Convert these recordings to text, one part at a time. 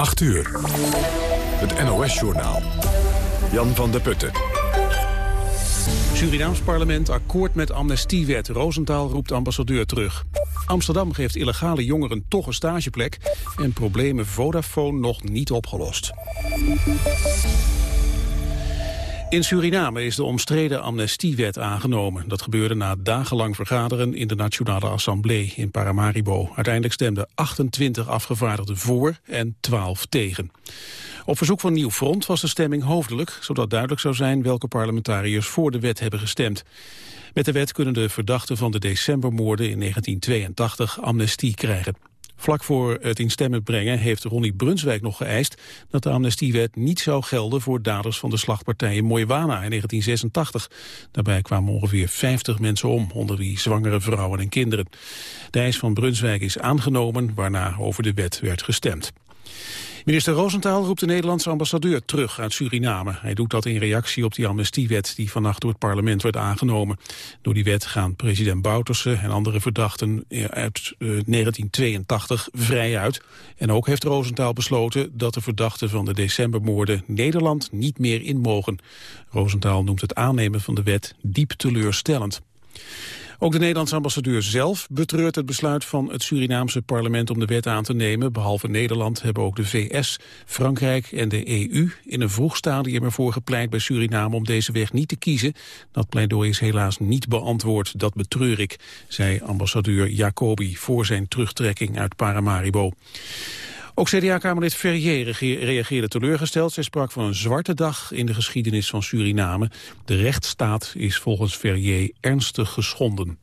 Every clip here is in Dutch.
8 uur. Het NOS-journaal. Jan van der Putten. Surinaams parlement akkoord met amnestiewet. Roosentaal roept ambassadeur terug. Amsterdam geeft illegale jongeren toch een stageplek. En problemen Vodafone nog niet opgelost. In Suriname is de omstreden amnestiewet aangenomen. Dat gebeurde na dagenlang vergaderen in de Nationale Assemblée in Paramaribo. Uiteindelijk stemden 28 afgevaardigden voor en 12 tegen. Op verzoek van Nieuw Front was de stemming hoofdelijk... zodat duidelijk zou zijn welke parlementariërs voor de wet hebben gestemd. Met de wet kunnen de verdachten van de decembermoorden in 1982 amnestie krijgen. Vlak voor het in stemmen brengen heeft Ronnie Brunswijk nog geëist dat de amnestiewet niet zou gelden voor daders van de slagpartij in Moiwana in 1986. Daarbij kwamen ongeveer 50 mensen om, onder wie zwangere vrouwen en kinderen. De eis van Brunswijk is aangenomen, waarna over de wet werd gestemd. Minister Roosentaal roept de Nederlandse ambassadeur terug uit Suriname. Hij doet dat in reactie op die amnestiewet die vannacht door het parlement werd aangenomen. Door die wet gaan president Bouterse en andere verdachten uit 1982 eh, vrij uit. En ook heeft Roosentaal besloten dat de verdachten van de decembermoorden Nederland niet meer in mogen. Roosentaal noemt het aannemen van de wet diep teleurstellend. Ook de Nederlandse ambassadeur zelf betreurt het besluit van het Surinaamse parlement om de wet aan te nemen. Behalve Nederland hebben ook de VS, Frankrijk en de EU in een vroeg stadium ervoor gepleit bij Suriname om deze weg niet te kiezen. Dat pleidooi is helaas niet beantwoord, dat betreur ik, zei ambassadeur Jacobi voor zijn terugtrekking uit Paramaribo. Ook CDA-kamerlid Ferrier reageerde teleurgesteld. Zij sprak van een zwarte dag in de geschiedenis van Suriname. De rechtsstaat is volgens Ferrier ernstig geschonden.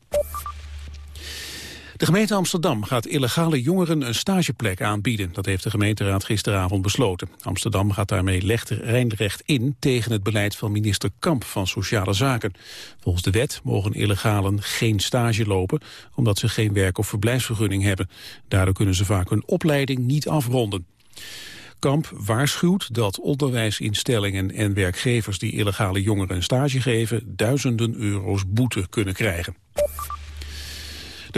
De gemeente Amsterdam gaat illegale jongeren een stageplek aanbieden. Dat heeft de gemeenteraad gisteravond besloten. Amsterdam gaat daarmee lijnrecht in tegen het beleid van minister Kamp van Sociale Zaken. Volgens de wet mogen illegalen geen stage lopen... omdat ze geen werk- of verblijfsvergunning hebben. Daardoor kunnen ze vaak hun opleiding niet afronden. Kamp waarschuwt dat onderwijsinstellingen en werkgevers die illegale jongeren een stage geven duizenden euro's boete kunnen krijgen.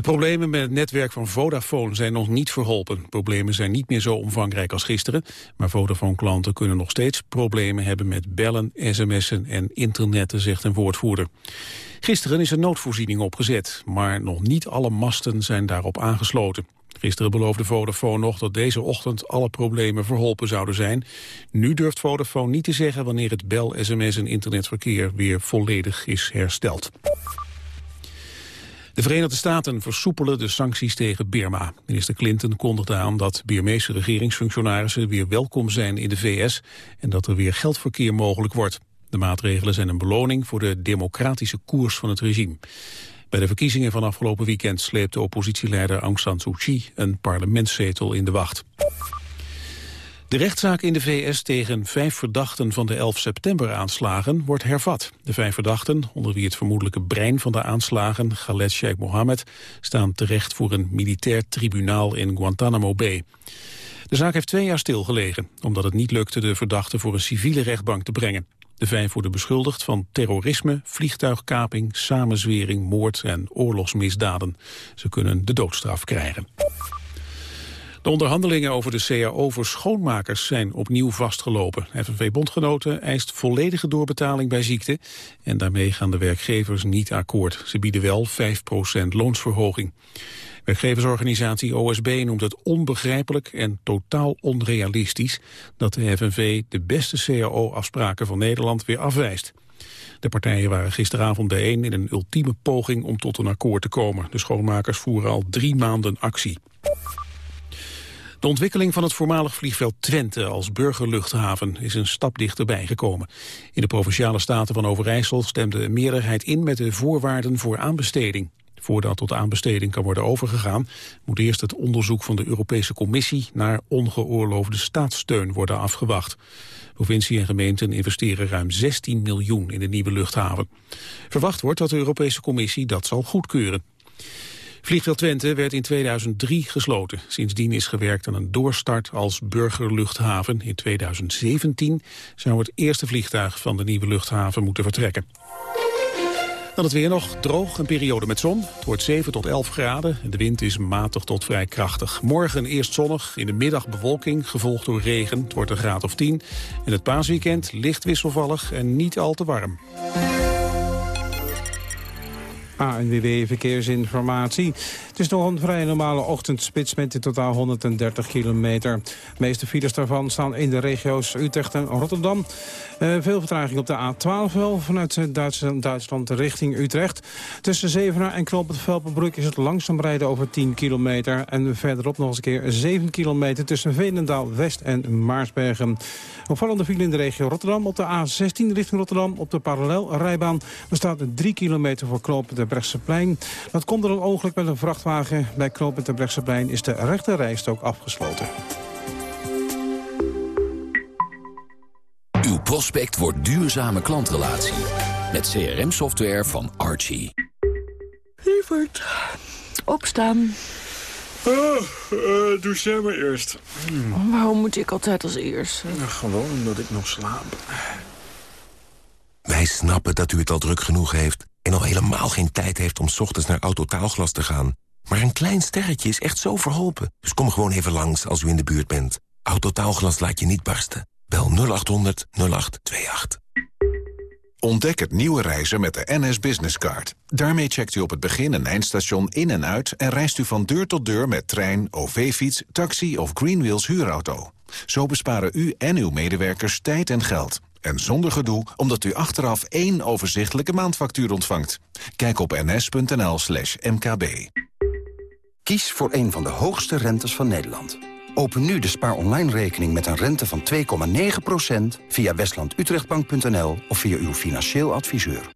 De problemen met het netwerk van Vodafone zijn nog niet verholpen. Problemen zijn niet meer zo omvangrijk als gisteren, maar Vodafone-klanten kunnen nog steeds problemen hebben met bellen, sms'en en internetten, zegt een woordvoerder. Gisteren is een noodvoorziening opgezet, maar nog niet alle masten zijn daarop aangesloten. Gisteren beloofde Vodafone nog dat deze ochtend alle problemen verholpen zouden zijn. Nu durft Vodafone niet te zeggen wanneer het bel, sms en internetverkeer weer volledig is hersteld. De Verenigde Staten versoepelen de sancties tegen Birma. Minister Clinton kondigde aan dat Birmeese regeringsfunctionarissen weer welkom zijn in de VS en dat er weer geldverkeer mogelijk wordt. De maatregelen zijn een beloning voor de democratische koers van het regime. Bij de verkiezingen van afgelopen weekend sleepte oppositieleider Aung San Suu Kyi een parlementszetel in de wacht. De rechtszaak in de VS tegen vijf verdachten van de 11 september-aanslagen wordt hervat. De vijf verdachten, onder wie het vermoedelijke brein van de aanslagen, Khaled Sheikh Mohammed, staan terecht voor een militair tribunaal in Guantanamo Bay. De zaak heeft twee jaar stilgelegen, omdat het niet lukte de verdachten voor een civiele rechtbank te brengen. De vijf worden beschuldigd van terrorisme, vliegtuigkaping, samenzwering, moord en oorlogsmisdaden. Ze kunnen de doodstraf krijgen. De onderhandelingen over de CAO voor schoonmakers zijn opnieuw vastgelopen. FNV-bondgenoten eist volledige doorbetaling bij ziekte... en daarmee gaan de werkgevers niet akkoord. Ze bieden wel 5% loonsverhoging. Werkgeversorganisatie OSB noemt het onbegrijpelijk en totaal onrealistisch... dat de FNV de beste CAO-afspraken van Nederland weer afwijst. De partijen waren gisteravond bijeen in een ultieme poging om tot een akkoord te komen. De schoonmakers voeren al drie maanden actie. De ontwikkeling van het voormalig vliegveld Twente als burgerluchthaven is een stap dichterbij gekomen. In de Provinciale Staten van Overijssel stemde een meerderheid in met de voorwaarden voor aanbesteding. Voordat tot aanbesteding kan worden overgegaan, moet eerst het onderzoek van de Europese Commissie naar ongeoorloofde staatssteun worden afgewacht. Provincie en gemeenten investeren ruim 16 miljoen in de nieuwe luchthaven. Verwacht wordt dat de Europese Commissie dat zal goedkeuren. Vliegveld Twente werd in 2003 gesloten. Sindsdien is gewerkt aan een doorstart als burgerluchthaven. In 2017 zou het eerste vliegtuig van de nieuwe luchthaven moeten vertrekken. Dan het weer nog droog, een periode met zon. Het wordt 7 tot 11 graden en de wind is matig tot vrij krachtig. Morgen eerst zonnig, in de middag bewolking, gevolgd door regen. Het wordt een graad of 10. En het paasweekend licht wisselvallig en niet al te warm. ANWB Verkeersinformatie. Het is nog een vrij normale ochtendspits met in totaal 130 kilometer. De meeste files daarvan staan in de regio's Utrecht en Rotterdam. Uh, veel vertraging op de A12 wel, vanuit Duitsland, richting Utrecht. Tussen Zevenaar en Knoop het Velpenbroek is het langzaam rijden over 10 kilometer. En verderop nog eens een keer 7 kilometer tussen Veenendaal West en Maarsbergen. Opvallende file in de regio Rotterdam op de A16 richting Rotterdam op de parallelrijbaan. Er staat 3 kilometer voor Knoop de Brechtseplein. Dat komt door een ongeluk met een vrachtwagen. Bij knooppunt de Brechtseplein is de rechte rijstok afgesloten. Uw prospect wordt duurzame klantrelatie. Met CRM-software van Archie. Lievert, opstaan. Oh, uh, doe jij maar eerst. Hmm. Waarom moet ik altijd als eerst? gewoon omdat ik nog slaap. Wij snappen dat u het al druk genoeg heeft en al helemaal geen tijd heeft om ochtends naar Autotaalglas te gaan. Maar een klein sterretje is echt zo verholpen. Dus kom gewoon even langs als u in de buurt bent. Autotaalglas laat je niet barsten. Bel 0800 0828. Ontdek het nieuwe reizen met de NS Business Card. Daarmee checkt u op het begin- en eindstation in en uit... en reist u van deur tot deur met trein, OV-fiets, taxi of Greenwheels huurauto. Zo besparen u en uw medewerkers tijd en geld. En zonder gedoe, omdat u achteraf één overzichtelijke maandfactuur ontvangt. Kijk op ns.nl slash mkb. Kies voor een van de hoogste rentes van Nederland. Open nu de spaar online rekening met een rente van 2,9% via westlandutrechtbank.nl of via uw financieel adviseur.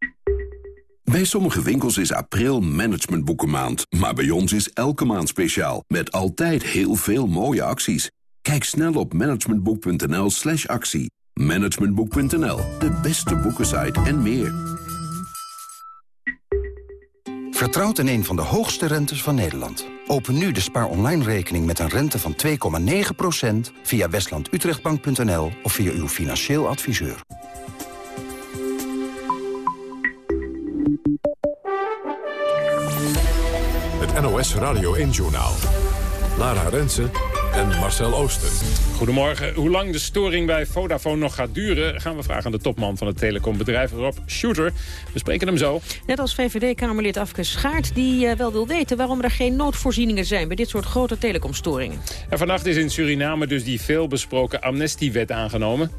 Bij sommige winkels is april managementboekenmaand. Maar bij ons is elke maand speciaal. Met altijd heel veel mooie acties. Kijk snel op managementboek.nl slash actie. Managementboek.nl, de beste boekensite en meer. Vertrouwt in een van de hoogste rentes van Nederland. Open nu de spaar online rekening met een rente van 2,9% via westlandutrechtbank.nl of via uw financieel adviseur. Het NOS Radio 1 Journaal. Lara Rensen en Marcel Oosten. Goedemorgen. Hoe lang de storing bij Vodafone nog gaat duren... gaan we vragen aan de topman van het telecombedrijf, Rob Shooter. We spreken hem zo. Net als VVD-Kamerlid Afke Schaart... die uh, wel wil weten waarom er geen noodvoorzieningen zijn... bij dit soort grote telecomstoringen. En vannacht is in Suriname dus die veelbesproken amnestiewet aangenomen.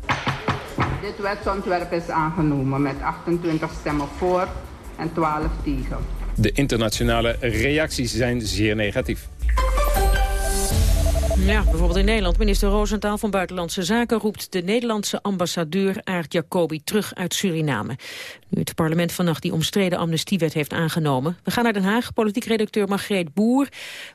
Dit wetsontwerp is aangenomen met 28 stemmen voor en 12 tegen. De internationale reacties zijn zeer negatief. Ja, bijvoorbeeld in Nederland. Minister Roosentaal van Buitenlandse Zaken roept de Nederlandse ambassadeur Aart Jacobi terug uit Suriname. Nu het parlement vannacht die omstreden amnestiewet heeft aangenomen. We gaan naar Den Haag, politiek redacteur Margreet Boer.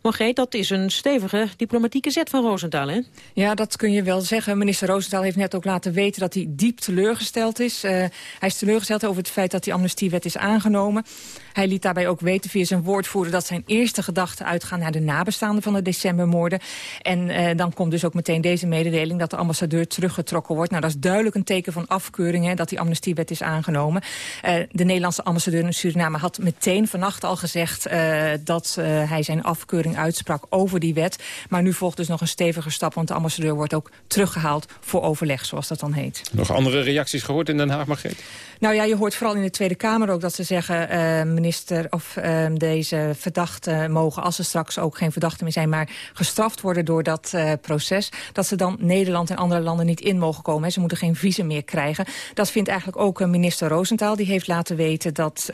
Margreet, dat is een stevige diplomatieke zet van Roosentaal, hè? Ja, dat kun je wel zeggen. Minister Roosentaal heeft net ook laten weten dat hij diep teleurgesteld is. Uh, hij is teleurgesteld over het feit dat die amnestiewet is aangenomen. Hij liet daarbij ook weten via zijn woordvoerder... dat zijn eerste gedachten uitgaan naar de nabestaanden van de decembermoorden. En uh, dan komt dus ook meteen deze mededeling... dat de ambassadeur teruggetrokken wordt. Nou, dat is duidelijk een teken van afkeuring... Hè, dat die amnestiewet is aangenomen. Uh, de Nederlandse ambassadeur in Suriname had meteen vannacht al gezegd... Uh, dat hij zijn afkeuring uitsprak over die wet. Maar nu volgt dus nog een stevige stap... want de ambassadeur wordt ook teruggehaald voor overleg, zoals dat dan heet. Nog andere reacties gehoord in Den Haag, Margreet? Nou ja, je hoort vooral in de Tweede Kamer ook dat ze zeggen... Uh, minister of uh, deze verdachten mogen, als ze straks ook geen verdachten meer zijn... maar gestraft worden door dat uh, proces... dat ze dan Nederland en andere landen niet in mogen komen. Hè. Ze moeten geen visum meer krijgen. Dat vindt eigenlijk ook minister Roosentaal. Die heeft laten weten dat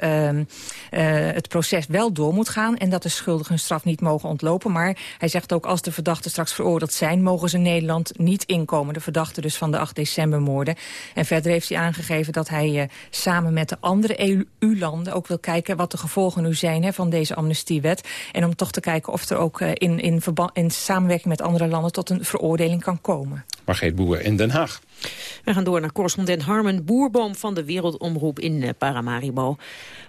het proces wel door moet gaan... en dat de schuldigen hun straf niet mogen ontlopen. Maar hij zegt ook als de verdachten straks veroordeeld zijn... mogen ze Nederland niet inkomen. De verdachten dus van de 8 decembermoorden. En verder heeft hij aangegeven dat hij samen met de andere EU-landen ook wil kijken wat de gevolgen nu zijn hè, van deze amnestiewet. En om toch te kijken of er ook uh, in, in, in samenwerking met andere landen tot een veroordeling kan komen. Margreet Boer in Den Haag. We gaan door naar correspondent Harmen Boerboom van de Wereldomroep in uh, Paramaribo.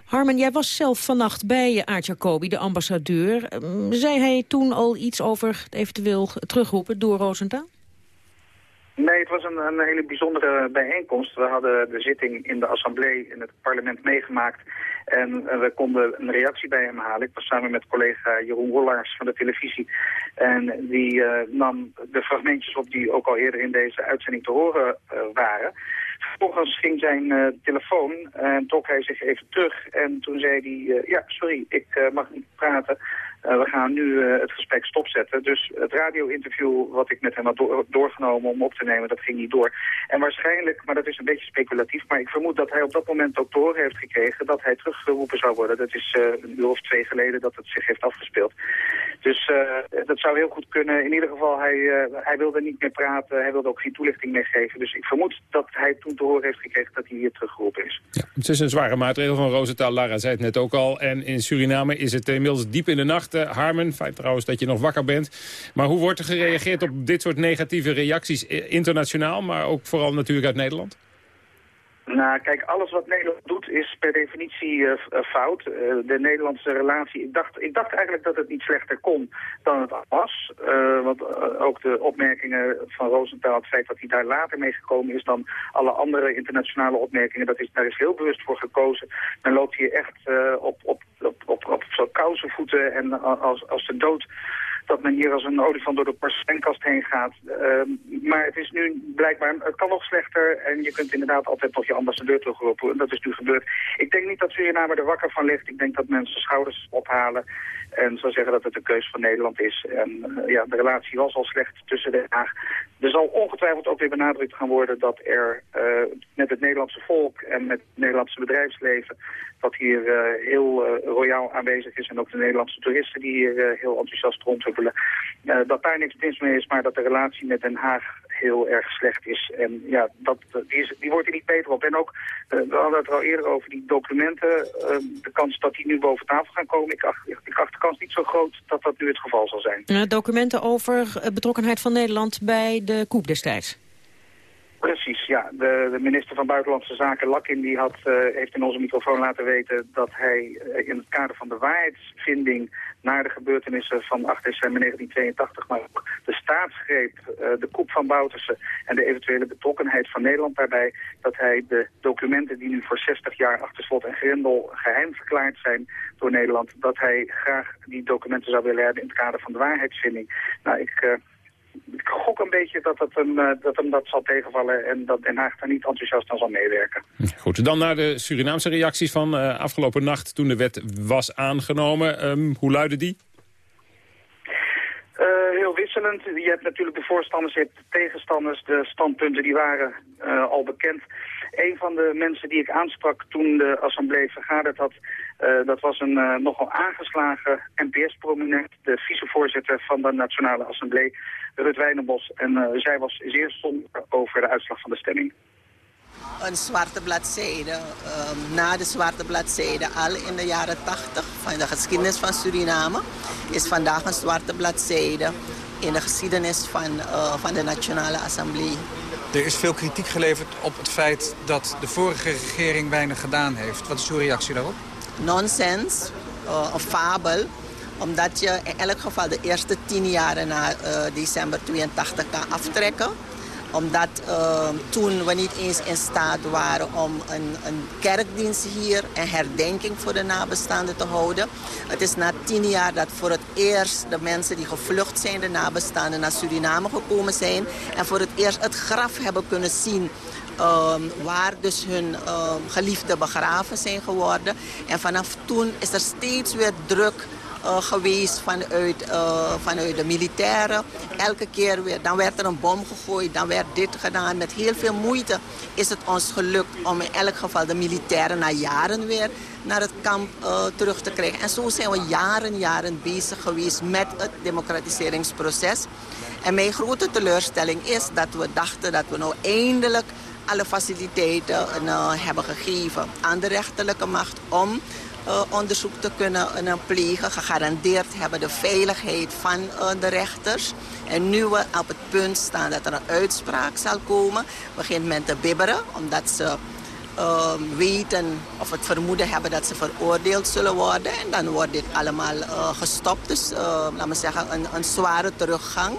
Harmen, jij was zelf vannacht bij Aart Jacobi, de ambassadeur. Uh, zei hij toen al iets over het eventueel terugroepen door Rosenthal? Nee, het was een, een, hele bijzondere bijeenkomst. We hadden de zitting in de assemblee in het parlement meegemaakt. En we konden een reactie bij hem halen. Ik was samen met collega Jeroen Wollaars van de televisie. En die uh, nam de fragmentjes op die ook al eerder in deze uitzending te horen uh, waren. Vervolgens ging zijn telefoon en trok hij zich even terug. En toen zei hij, ja, sorry, ik mag niet praten. Uh, we gaan nu uh, het gesprek stopzetten. Dus het radio-interview wat ik met hem had do doorgenomen om op te nemen, dat ging niet door. En waarschijnlijk, maar dat is een beetje speculatief, maar ik vermoed dat hij op dat moment ook te horen heeft gekregen dat hij teruggeroepen zou worden. Dat is uh, een uur of twee geleden dat het zich heeft afgespeeld. Dus dat zou heel goed kunnen. In ieder geval, hij, hij wilde niet meer praten, hij wilde ook geen toelichting meer geven. Dus ik vermoed dat hij toen te horen heeft gekregen dat hij hier teruggeroepen is. Ja, het is een zware maatregel van Rosenthal. Lara zei het net ook al. En in Suriname is het inmiddels diep in de nacht nacht, Harmen. Fijn trouwens dat je nog wakker bent. Maar hoe wordt er gereageerd op dit soort negatieve reacties internationaal... maar ook vooral natuurlijk uit Nederland? Nou, kijk, alles wat Nederland doet is per definitie uh, fout. Uh, de Nederlandse relatie, ik dacht, ik dacht eigenlijk dat het niet slechter kon dan het was. Want ook de opmerkingen van Rosenthal, het feit dat hij daar later mee gekomen is dan alle andere internationale opmerkingen, dat is, daar is heel bewust voor gekozen. Men loopt hier echt op, op, op, op, op zo'n kousenvoeten en als, als de dood dat men hier als een olifant door de porseleinkast heen gaat. Uh, maar het is nu blijkbaar, het kan nog slechter en je kunt inderdaad altijd nog je ambassadeur terugroepen. En dat is nu gebeurd. Ik denk niet dat Suriname er wakker van ligt. Ik denk dat mensen schouders ophalen en zou zeggen dat het een keus van Nederland is. En uh, ja, de relatie was al slecht tussen Den Haag. Er zal ongetwijfeld ook weer benadrukt gaan worden dat er uh, met het Nederlandse volk en met het Nederlandse bedrijfsleven dat hier uh, heel uh, royaal aanwezig is. En ook de Nederlandse toeristen die hier uh, heel enthousiast rondhuppelen. dat daar niks mis mee is, maar dat de relatie met Den Haag heel erg slecht is. En ja, dat, die, is, die wordt er niet beter op. En ook, we hadden het al eerder over, die documenten. de kans dat die nu boven tafel gaan komen, ik acht, ik acht de kans niet zo groot dat dat nu het geval zal zijn. documenten over betrokkenheid van Nederland bij de koep destijds. Precies, ja. De, de, minister van Buitenlandse Zaken, Lakin, die had, uh, heeft in onze microfoon laten weten dat hij uh, in het kader van de waarheidsvinding naar de gebeurtenissen van 8 december 1982, maar ook de staatsgreep, uh, de koep van Bouterse en de eventuele betrokkenheid van Nederland daarbij, dat hij de documenten die nu voor 60 jaar achter slot en grendel geheim verklaard zijn door Nederland, dat hij graag die documenten zou willen hebben in het kader van de waarheidsvinding. Nou, ik ik gok een beetje dat, het hem, uh, dat hem dat zal tegenvallen en dat Den Haag daar niet enthousiast aan zal meewerken. Goed, dan naar de Surinaamse reacties van uh, afgelopen nacht toen de wet was aangenomen. Um, hoe luiden die? Uh, heel wisselend. Je hebt natuurlijk de voorstanders, je hebt de tegenstanders. De standpunten die waren al bekend. Een van de mensen die ik aansprak toen de assemblee vergaderd had... Uh, dat was een uh, nogal aangeslagen NPS-prominent, de vicevoorzitter van de Nationale Assemblée, Rut Wijnenbos. En uh, zij was zeer somber over de uitslag van de stemming. Een zwarte bladzijde, ehm, na de zwarte bladzijde, al in de jaren 80 van de geschiedenis van Suriname, is vandaag een zwarte bladzijde in de geschiedenis van, van de Nationale Assemblée. Er is veel kritiek geleverd op het feit dat de vorige regering weinig gedaan heeft. Wat is uw reactie daarop? Nonsens, uh, een fabel omdat je in elk geval de eerste tien jaren na uh, december 82 kan aftrekken omdat uh, toen we niet eens in staat waren om een, een kerkdienst hier... en herdenking voor de nabestaanden te houden. Het is na tien jaar dat voor het eerst de mensen die gevlucht zijn... de nabestaanden naar Suriname gekomen zijn... en voor het eerst het graf hebben kunnen zien... Um, waar dus hun um, geliefden begraven zijn geworden. En vanaf toen is er steeds weer druk uh, geweest vanuit, uh, vanuit de militairen. Elke keer weer, dan werd er een bom gegooid, dan werd dit gedaan. Met heel veel moeite is het ons gelukt om in elk geval de militairen na jaren weer naar het kamp uh, terug te krijgen. En zo zijn we jaren, jaren bezig geweest met het democratiseringsproces. En mijn grote teleurstelling is dat we dachten dat we nou eindelijk alle faciliteiten hebben gegeven aan de rechterlijke macht om onderzoek te kunnen uh, plegen. Gegarandeerd hebben de veiligheid van uh, de rechters. En nu we op het punt staan dat er een uitspraak zal komen... begint men te bibberen, omdat ze weten of het vermoeden hebben dat ze veroordeeld zullen worden. En dan wordt dit allemaal gestopt. Dus laten we zeggen een, een zware teruggang.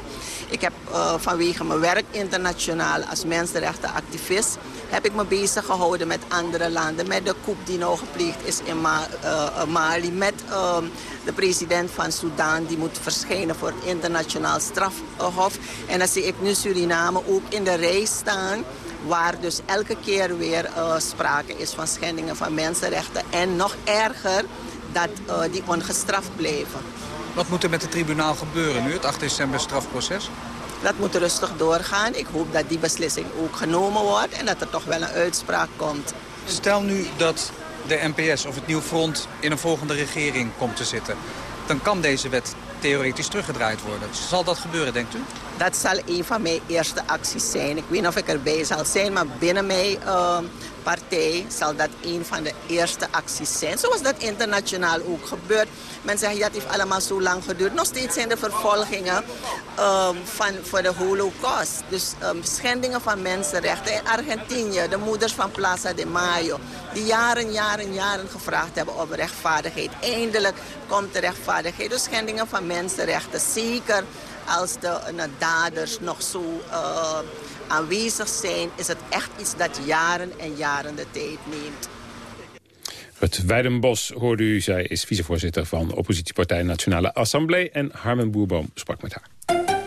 Ik heb uh, vanwege mijn werk internationaal als mensenrechtenactivist... heb ik me bezig gehouden met andere landen. Met de coup die nou gepleegd is in Ma uh, Mali. Met uh, de president van Sudan die moet verschijnen voor het internationaal strafhof. En dan zie ik nu Suriname ook in de rij staan waar dus elke keer weer sprake is van schendingen van mensenrechten. En nog erger, dat die ongestraft blijven. Wat moet er met het tribunaal gebeuren nu, het 8 december strafproces? Dat moet rustig doorgaan. Ik hoop dat die beslissing ook genomen wordt en dat er toch wel een uitspraak komt. Stel nu dat de NPS of het Nieuw Front in een volgende regering komt te zitten. Dan kan deze wet theoretisch teruggedraaid worden. Zal dat gebeuren, denkt u? Dat zal een van mijn eerste acties zijn. Ik weet niet of ik erbij zal zijn, maar binnen mijn uh, partij zal dat een van de eerste acties zijn. Zoals dat internationaal ook gebeurt. Men zegt, ja, het heeft allemaal zo lang geduurd. Nog steeds zijn er vervolgingen um, van, voor de holocaust. Dus um, schendingen van mensenrechten. In Argentinië, de moeders van Plaza de Mayo. Die jaren, jaren, jaren gevraagd hebben om rechtvaardigheid. Eindelijk komt de rechtvaardigheid. Dus schendingen van mensenrechten. Zeker als de, de daders nog zo uh, aanwezig zijn... is het echt iets dat jaren en jaren de tijd neemt. Het Weidenbos, hoorde u, zij is vicevoorzitter van oppositiepartij Nationale Assemblée. En Harmen Boerboom sprak met haar.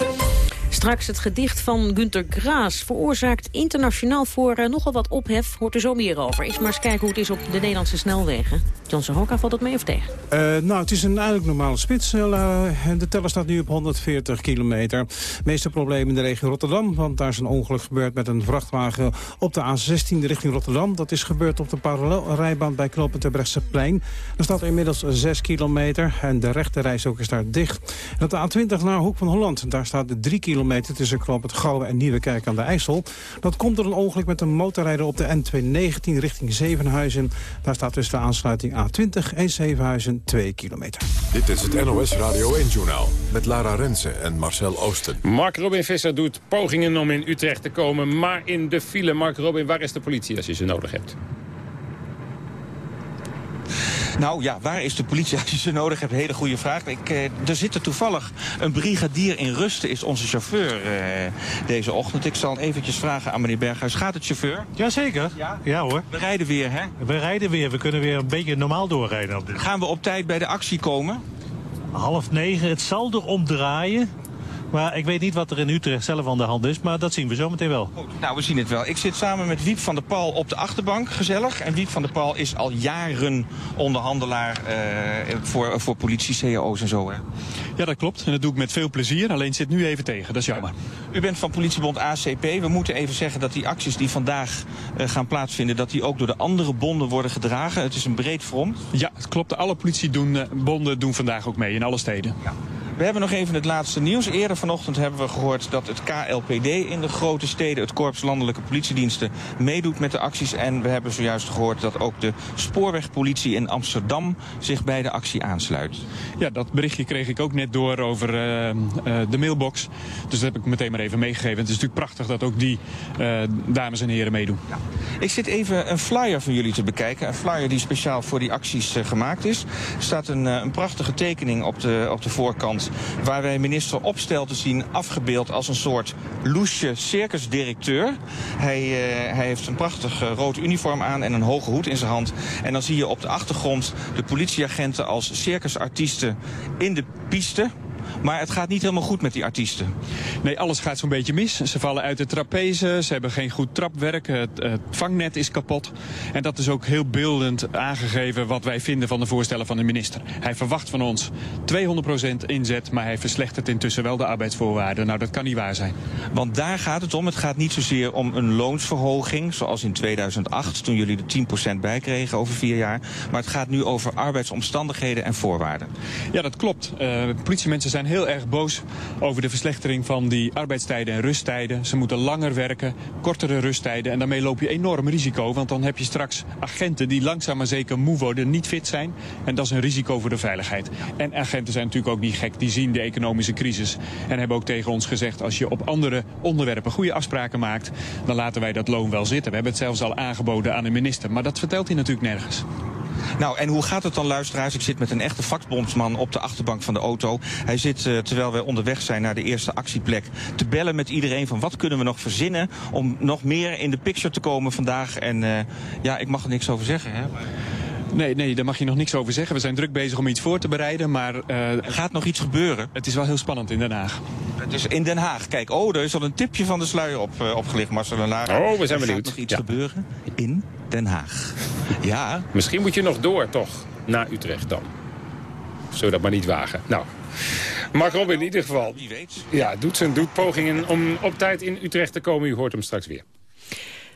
Straks het gedicht van Günter Graas veroorzaakt internationaal voor uh, nogal wat ophef. Hoort er zo meer over. Eerst maar eens kijken hoe het is op de Nederlandse snelwegen. Johnson Hoka valt het mee of tegen? Uh, nou, het is een eigenlijk normale spits. Uh, de teller staat nu op 140 kilometer. meeste problemen in de regio Rotterdam. Want daar is een ongeluk gebeurd met een vrachtwagen op de A16 richting Rotterdam. Dat is gebeurd op de parallelrijbaan bij knooppunt plein. Er staat inmiddels 6 kilometer en de rechte reis ook is daar dicht. En op de A20 naar Hoek van Holland. Daar staat 3 kilometer tussen knooppunt Gouwen en Nieuwekerk aan de IJssel. Dat komt door een ongeluk met een motorrijder op de N219 richting Zevenhuizen. Daar staat tussen de aansluiting A20 en Zevenhuizen 2 kilometer. Dit is het NOS Radio 1-journaal met Lara Rensen en Marcel Oosten. Mark Robin Visser doet pogingen om in Utrecht te komen, maar in de file. Mark Robin, waar is de politie als je ze nodig hebt? Nou ja, waar is de politie als je ze nodig hebt? Hele goede vraag. Ik, eh, er zit er toevallig een brigadier in Rusten, is onze chauffeur eh, deze ochtend. Ik zal eventjes vragen aan meneer Berghuis. Gaat het chauffeur? Jazeker. Ja? ja hoor. We rijden weer, hè? We rijden weer. We kunnen weer een beetje normaal doorrijden. Op dit. Gaan we op tijd bij de actie komen? Half negen. Het zal erom draaien. Maar ik weet niet wat er in Utrecht zelf aan de hand is, maar dat zien we zometeen wel. Goed, nou, we zien het wel. Ik zit samen met Wiep van der Paal op de achterbank, gezellig. En Wiep van der Paal is al jaren onderhandelaar uh, voor, voor politie, cao's en zo, hè? Ja, dat klopt. En dat doe ik met veel plezier. Alleen zit nu even tegen. Dat is jammer. U bent van politiebond ACP. We moeten even zeggen dat die acties die vandaag uh, gaan plaatsvinden... dat die ook door de andere bonden worden gedragen. Het is een breed front. Ja, het klopt. Alle politiebonden doen vandaag ook mee in alle steden. Ja. We hebben nog even het laatste nieuws. Eerder vanochtend hebben we gehoord dat het KLPD in de grote steden... het Korps Landelijke Politiediensten meedoet met de acties. En we hebben zojuist gehoord dat ook de spoorwegpolitie in Amsterdam... zich bij de actie aansluit. Ja, dat berichtje kreeg ik ook net door over uh, uh, de mailbox. Dus dat heb ik meteen maar even meegegeven. Het is natuurlijk prachtig dat ook die uh, dames en heren meedoen. Ja. Ik zit even een flyer van jullie te bekijken. Een flyer die speciaal voor die acties gemaakt is. Er staat een, een prachtige tekening op de, op de voorkant waar wij minister Opstelten zien afgebeeld als een soort loesje circusdirecteur. Hij, uh, hij heeft een prachtig uh, rood uniform aan en een hoge hoed in zijn hand. En dan zie je op de achtergrond de politieagenten als circusartiesten in de piste. Maar het gaat niet helemaal goed met die artiesten. Nee, alles gaat zo'n beetje mis. Ze vallen uit de trapeze, ze hebben geen goed trapwerk, het, het, vangnet is kapot. En dat is ook heel beeldend aangegeven wat wij vinden van de voorstellen van de minister. Hij verwacht van ons 200% inzet, maar hij verslechtert intussen wel de arbeidsvoorwaarden. Nou, dat kan niet waar zijn. Want daar gaat het om. Het gaat niet zozeer om een loonsverhoging, zoals in 2008, toen jullie er 10% bij kregen over vier jaar. Maar het gaat nu over arbeidsomstandigheden en voorwaarden. Ja, dat klopt. Uh, politiemensen zijn heel erg boos over de verslechtering van die arbeidstijden en rusttijden. Ze moeten langer werken, kortere rusttijden. En daarmee loop je enorm risico. Want dan heb je straks agenten die langzaam maar zeker moe worden, niet fit zijn. En dat is een risico voor de veiligheid. En agenten zijn natuurlijk ook niet gek. Die zien de economische crisis. En hebben ook tegen ons gezegd, als je op andere onderwerpen goede afspraken maakt... dan laten wij dat loon wel zitten. We hebben het zelfs al aangeboden aan de minister. Maar dat vertelt hij natuurlijk nergens. Nou, en hoe gaat het dan, luisteraars? Ik zit met een echte vakbondsman op de achterbank van de auto. Hij zit, uh, terwijl we onderweg zijn naar de eerste actieplek... te bellen met iedereen van wat kunnen we nog verzinnen... om nog meer in de picture te komen vandaag. En uh, ja, ik mag er niks over zeggen, hè? Nee, nee, daar mag je nog niks over zeggen. We zijn druk bezig om iets voor te bereiden, maar... Uh, gaat nog iets gebeuren? Het is wel heel spannend in Den Haag. Het is in Den Haag. Kijk, oh, er is al een tipje van de sluier op, uh, opgelicht, Marcel en Lara. Oh, we zijn er benieuwd. gaat nog iets ja. gebeuren in Den Haag. Ja. Misschien moet je nog door, toch, naar Utrecht dan. We dat maar niet wagen? Nou, Mark Robin in ieder geval. Wie weet. Ja, doet zijn doet pogingen om op tijd in Utrecht te komen. U hoort hem straks weer.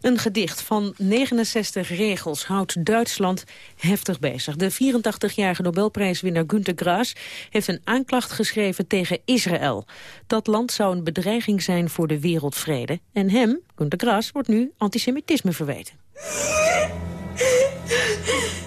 Een gedicht van 69 regels houdt Duitsland heftig bezig. De 84-jarige Nobelprijswinnaar Günter Grass heeft een aanklacht geschreven tegen Israël. Dat land zou een bedreiging zijn voor de wereldvrede. En hem, Günter Grass, wordt nu antisemitisme verweten.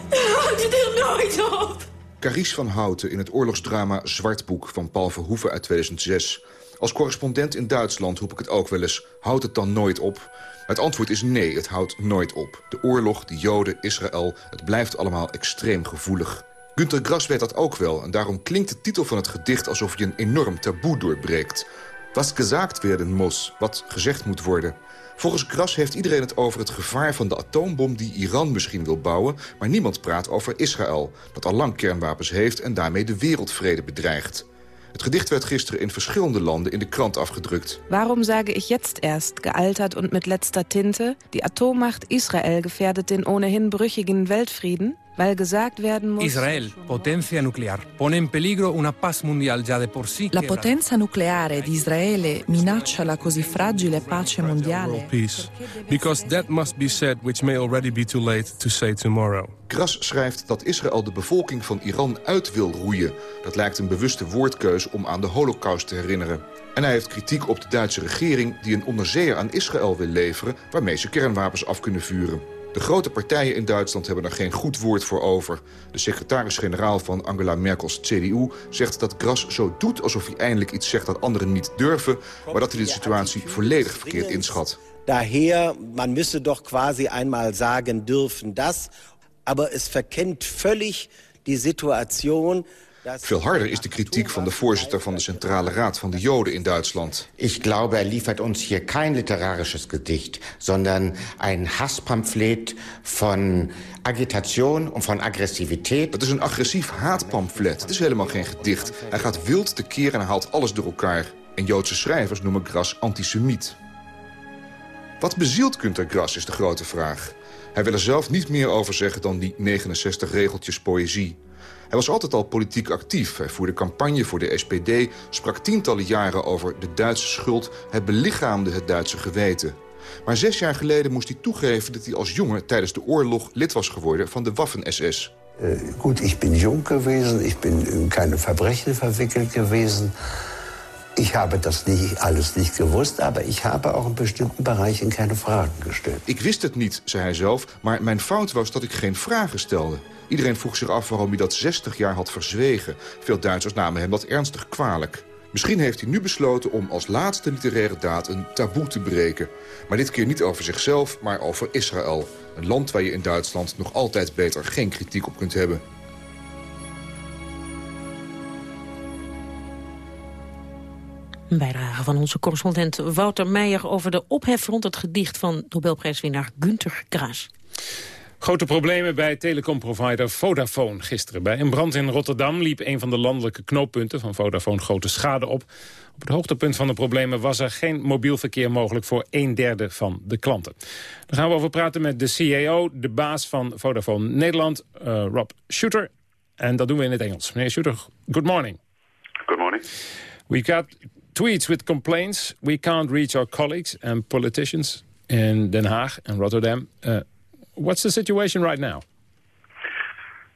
Houd er nooit op! Carice van Houten in het oorlogsdrama Zwartboek van Paul Verhoeven uit 2006. Als correspondent in Duitsland roep ik het ook wel eens. Houdt het dan nooit op? Het antwoord is nee, het houdt nooit op. De oorlog, de Joden, Israël, het blijft allemaal extreem gevoelig. Günter Grass weet dat ook wel en daarom klinkt de titel van het gedicht... alsof je een enorm taboe doorbreekt. Was gezegd werden mos, wat gezegd moet worden. Volgens Grass heeft iedereen het over het gevaar van de atoombom... die Iran misschien wil bouwen, maar niemand praat over Israël... dat al lang kernwapens heeft en daarmee de wereldvrede bedreigt. Het gedicht werd gisteren in verschillende landen in de krant afgedrukt. Waarom sage ich jetzt erst, gealtert und mit letzter Tinte, die Atommacht Israel gefährdet den ohnehin brüchigen Weltfrieden? Weil gesagt werden muss... Israel, potenza nuclear, pone in peligro una paz mundial già de por sí... La potenza nucleare di Israele minaccia la così fragile pace mondiale. Peace, because that must be said which may already be too late to say tomorrow. Gras schrijft dat Israël de bevolking van Iran uit wil roeien. Dat lijkt een bewuste woordkeus om aan de holocaust te herinneren. En hij heeft kritiek op de Duitse regering die een onderzeeër aan Israël wil leveren... waarmee ze kernwapens af kunnen vuren. De grote partijen in Duitsland hebben er geen goed woord voor over. De secretaris-generaal van Angela Merkels CDU zegt dat Gras zo doet... alsof hij eindelijk iets zegt dat anderen niet durven... maar dat hij de situatie volledig verkeerd inschat. Daher, man müsste doch quasi einmal sagen dürfen das... aber es verkennt völlig die Situation... Veel harder is de kritiek van de voorzitter van de Centrale Raad van de Joden in Duitsland. Ich glaube, er liefert uns hier kein literarisches Gedicht, sondern ein Hasspamphlet von Agitation und von Aggressivität. Het is een agressief haatpamflet. Het is helemaal geen gedicht. Hij gaat wild tekeer en haalt alles door elkaar. En Joodse schrijvers noemen Gras antisemiet. Wat bezielt Günter Grass is de grote vraag. Hij wil er zelf niet meer over zeggen dan die 69 regeltjes poëzie. Hij was altijd al politiek actief. Hij voerde campagne voor de SPD, sprak tientallen jaren over de Duitse schuld. Hij belichaamde het Duitse geweten. Maar zes jaar geleden moest hij toegeven dat hij als jongen tijdens de oorlog lid was geworden van de Waffen-SS. Uh, goed, ik ben jong geweest, ik ben in keine Verbrechen verwickelt gewesen. Ich habe das nicht, alles nicht gewusst, aber ich habe auch in bestimmten Bereichen keine Fragen gestellt. Ik wist het niet, zei hij zelf, maar mijn fout was dat ik geen vragen stelde. Iedereen vroeg zich af waarom hij dat 60 jaar had verzwegen. Veel Duitsers namen hem dat ernstig kwalijk. Misschien heeft hij nu besloten om als laatste literaire daad een taboe te breken. Maar dit keer niet over zichzelf, maar over Israël. Een land waar je in Duitsland nog altijd beter geen kritiek op kunt hebben. Een bijdrage van onze correspondent Wouter Meijer over de ophef rond het gedicht van Nobelprijswinnaar Günter Graas. Grote problemen bij telecomprovider Vodafone gisteren. Bij een brand in Rotterdam liep een van de landelijke knooppunten van Vodafone grote schade op. Op het hoogtepunt van de problemen was er geen mobiel verkeer mogelijk voor een derde van de klanten. Daar gaan we over praten met de CEO, de baas van Vodafone Nederland, uh, Rob Shooter. En dat doen we in het Engels. Meneer Shooter, good morning. Good morning. We got tweets with complaints. We can't reach our colleagues and politicians in Den Haag and Rotterdam. Uh, What's the situation right now?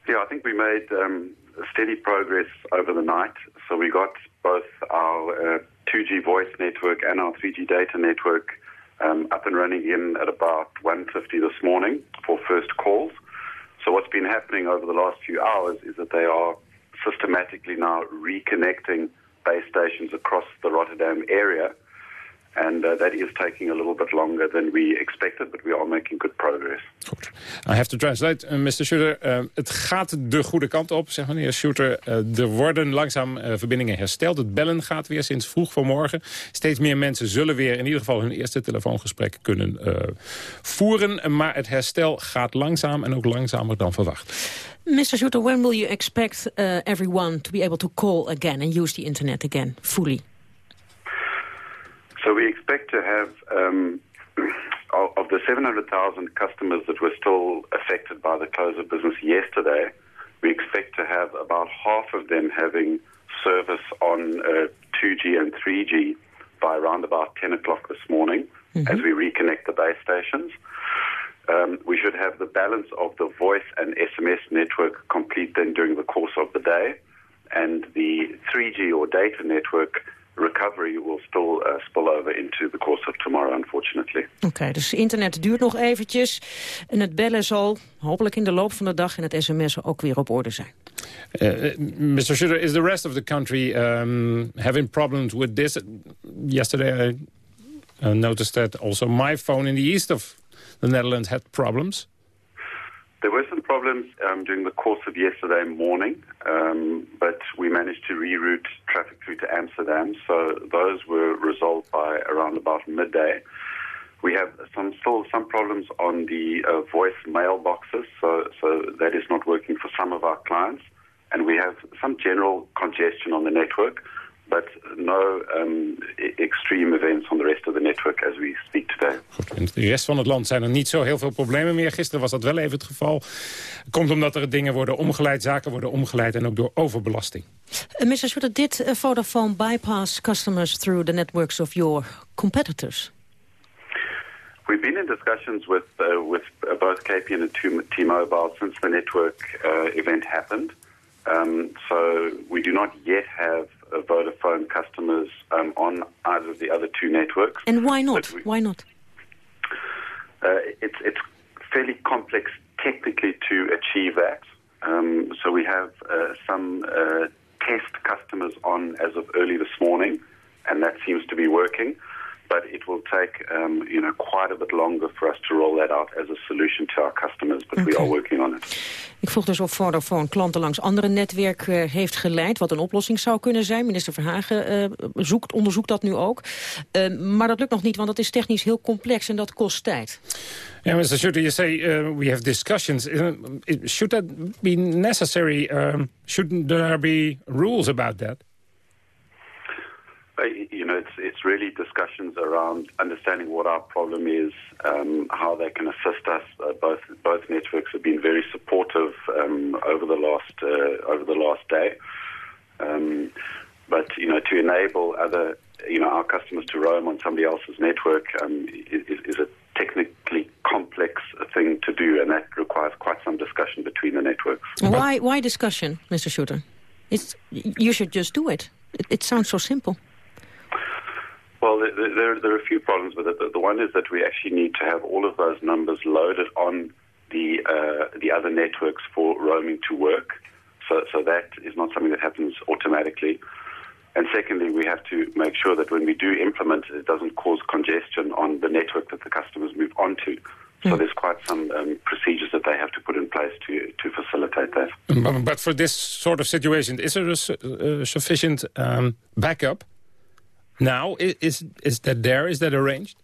Yeah, I think we made um, steady progress over the night. So we got both our uh, 2G voice network and our 3G data network um, up and running in at about 1.50 this morning for first calls. So what's been happening over the last few hours is that they are systematically now reconnecting base stations across the Rotterdam area and uh, that is taking a little bit longer than we expected, but we are making good progress. Goed. I have to translate, uh, Mr. Shooter. Uh, het gaat de goede kant op, zegt meneer Shooter. Uh, er worden langzaam uh, verbindingen hersteld. Het bellen gaat weer sinds vroeg vanmorgen. Steeds meer mensen zullen weer in ieder geval hun eerste telefoongesprek kunnen uh, voeren. Maar het herstel gaat langzaam en ook langzamer dan verwacht. Mr. Shooter, when will you expect uh, everyone to be able to call again and use the internet again fully? So we expect to have, um, of the 700,000 customers that were still affected by the close of business yesterday, we expect to have about half of them having service on uh, 2G and 3G by around about 10 o'clock this morning mm-hmm. as we reconnect the base stations. Um, we should have the balance of the voice and SMS network complete then during the course of the day, and the 3G or data network recovery will still uh, spill over into the course of tomorrow, unfortunately. Oké, okay, dus internet duurt nog eventjes. En het bellen zal hopelijk in de loop van de dag en het sms ook weer op orde zijn. Uh, Mr. Schutter, is the rest of the country um, having problems with this? Yesterday I uh, noticed that also my phone in the east of the Netherlands had problems. There were some problems um, during the course of yesterday morning, um, but we managed to reroute traffic through to Amsterdam, so those were resolved by around about midday. We have some still some problems on the uh, voice mailboxes, so so that is not working for some of our clients, and we have some general congestion on the network but no um, extreme events on the rest of the network as we Goed, in de rest van het land zijn er niet zo heel veel problemen meer. Gisteren was dat wel even het geval. Komt omdat er dingen worden omgeleid, zaken worden omgeleid en ook door overbelasting. Uh, Mr. Schutter, did uh, Vodafone bypass customers through the networks of your competitors? We've been in discussions with uh, with both KPN and T-Mobile since the network uh, event happened. Um, so we do not yet have uh, Vodafone customers um, on either of the other two networks. And why not? We, why not? Uh, it's, it's fairly complex technically to achieve that. Um, so we have uh, some uh, test customers on as of early this morning, and that seems to be working. But it will take, um, you know, quite a bit longer for us to roll that out as a solution to our customers. But okay. we are working on it. Ik vroeg dus of Vodafone klanten langs andere netwerken uh, heeft geleid... wat een oplossing zou kunnen zijn. Minister Verhagen uh, zoekt, onderzoekt dat nu ook. Uh, maar dat lukt nog niet, want dat is technisch heel complex en dat kost tijd. Yeah, Mr. Schutter, you say uh, we have discussions. Uh, should that be necessary? Um, shouldn't there be rules about that? Uh, you know, it's it's really discussions around understanding what our problem is, um, how they can assist us. Uh, both both networks have been very supportive um, over the last uh, over the last day. Um, but you know, to enable other you know our customers to roam on somebody else's network um, is, is a technically complex thing to do, and that requires quite some discussion between the networks. Why why discussion, Mr. Shooter? It's you should just do it. It, it sounds so simple. Well, there, there, are a few problems with it. The one is that we actually need to have all of those numbers loaded on the uh, the other networks for roaming to work. So, so that is not something that happens automatically. And secondly, we have to make sure that when we do implement it, it doesn't cause congestion on the network that the customers move onto. So mm. there's quite some um, procedures that they have to put in place to to facilitate that. But for this sort of situation, is there a, a sufficient um, backup now, is is that there? Is that arranged?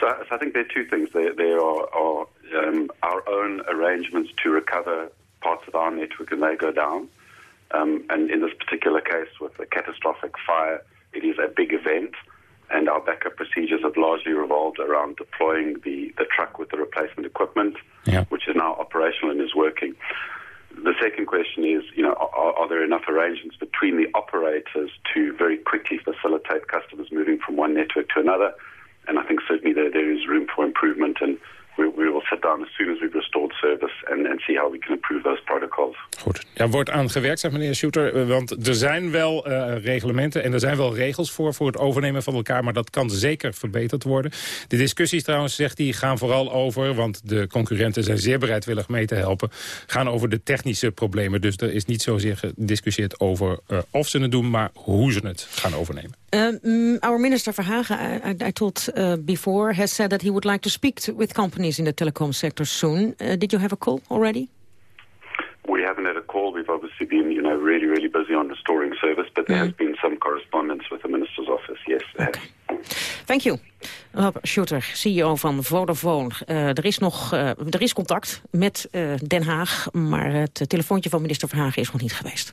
So, so I think there are two things. There, there are, are um, our own arrangements to recover parts of our network and they go down. Um, and in this particular case, with a catastrophic fire, it is a big event, and our backup procedures have largely revolved around deploying the, the truck with the replacement equipment, yeah. which is now operational and is working the second question is, you know, are, are, there enough arrangements between the operators to very quickly facilitate customers moving from one network to another? And I think certainly there, there is room for improvement, and we, we will sit down as soon as we've restored service and, and see how we can improve those protocols. Goed. Er wordt aan gewerkt, zegt meneer Shooter. eh, Want er zijn wel uh, reglementen en er zijn wel regels voor, voor het overnemen van elkaar. Maar dat kan zeker verbeterd worden. De discussies trouwens, zegt hij, gaan vooral over... want de concurrenten zijn zeer bereidwillig mee te helpen... gaan over de technische problemen. Dus er is niet zozeer gediscussieerd over uh, of ze het doen... maar hoe ze het gaan overnemen. Um, our Minister Verhagen, I, I, I told uh, before, has said that he would like to speak to, with companies in the telecom sector soon. Uh, did you have a call already? We haven't had a call. We've obviously been, you know, really, really busy on restoring service, but there mm. has been some correspondence with the Minister's office, yes. Okay. Thank you. Rob Schutter, CEO van Vodafone. Uh, er, is nog, uh, er is contact met uh, Den Haag, maar het telefoontje van minister Verhagen is nog niet geweest.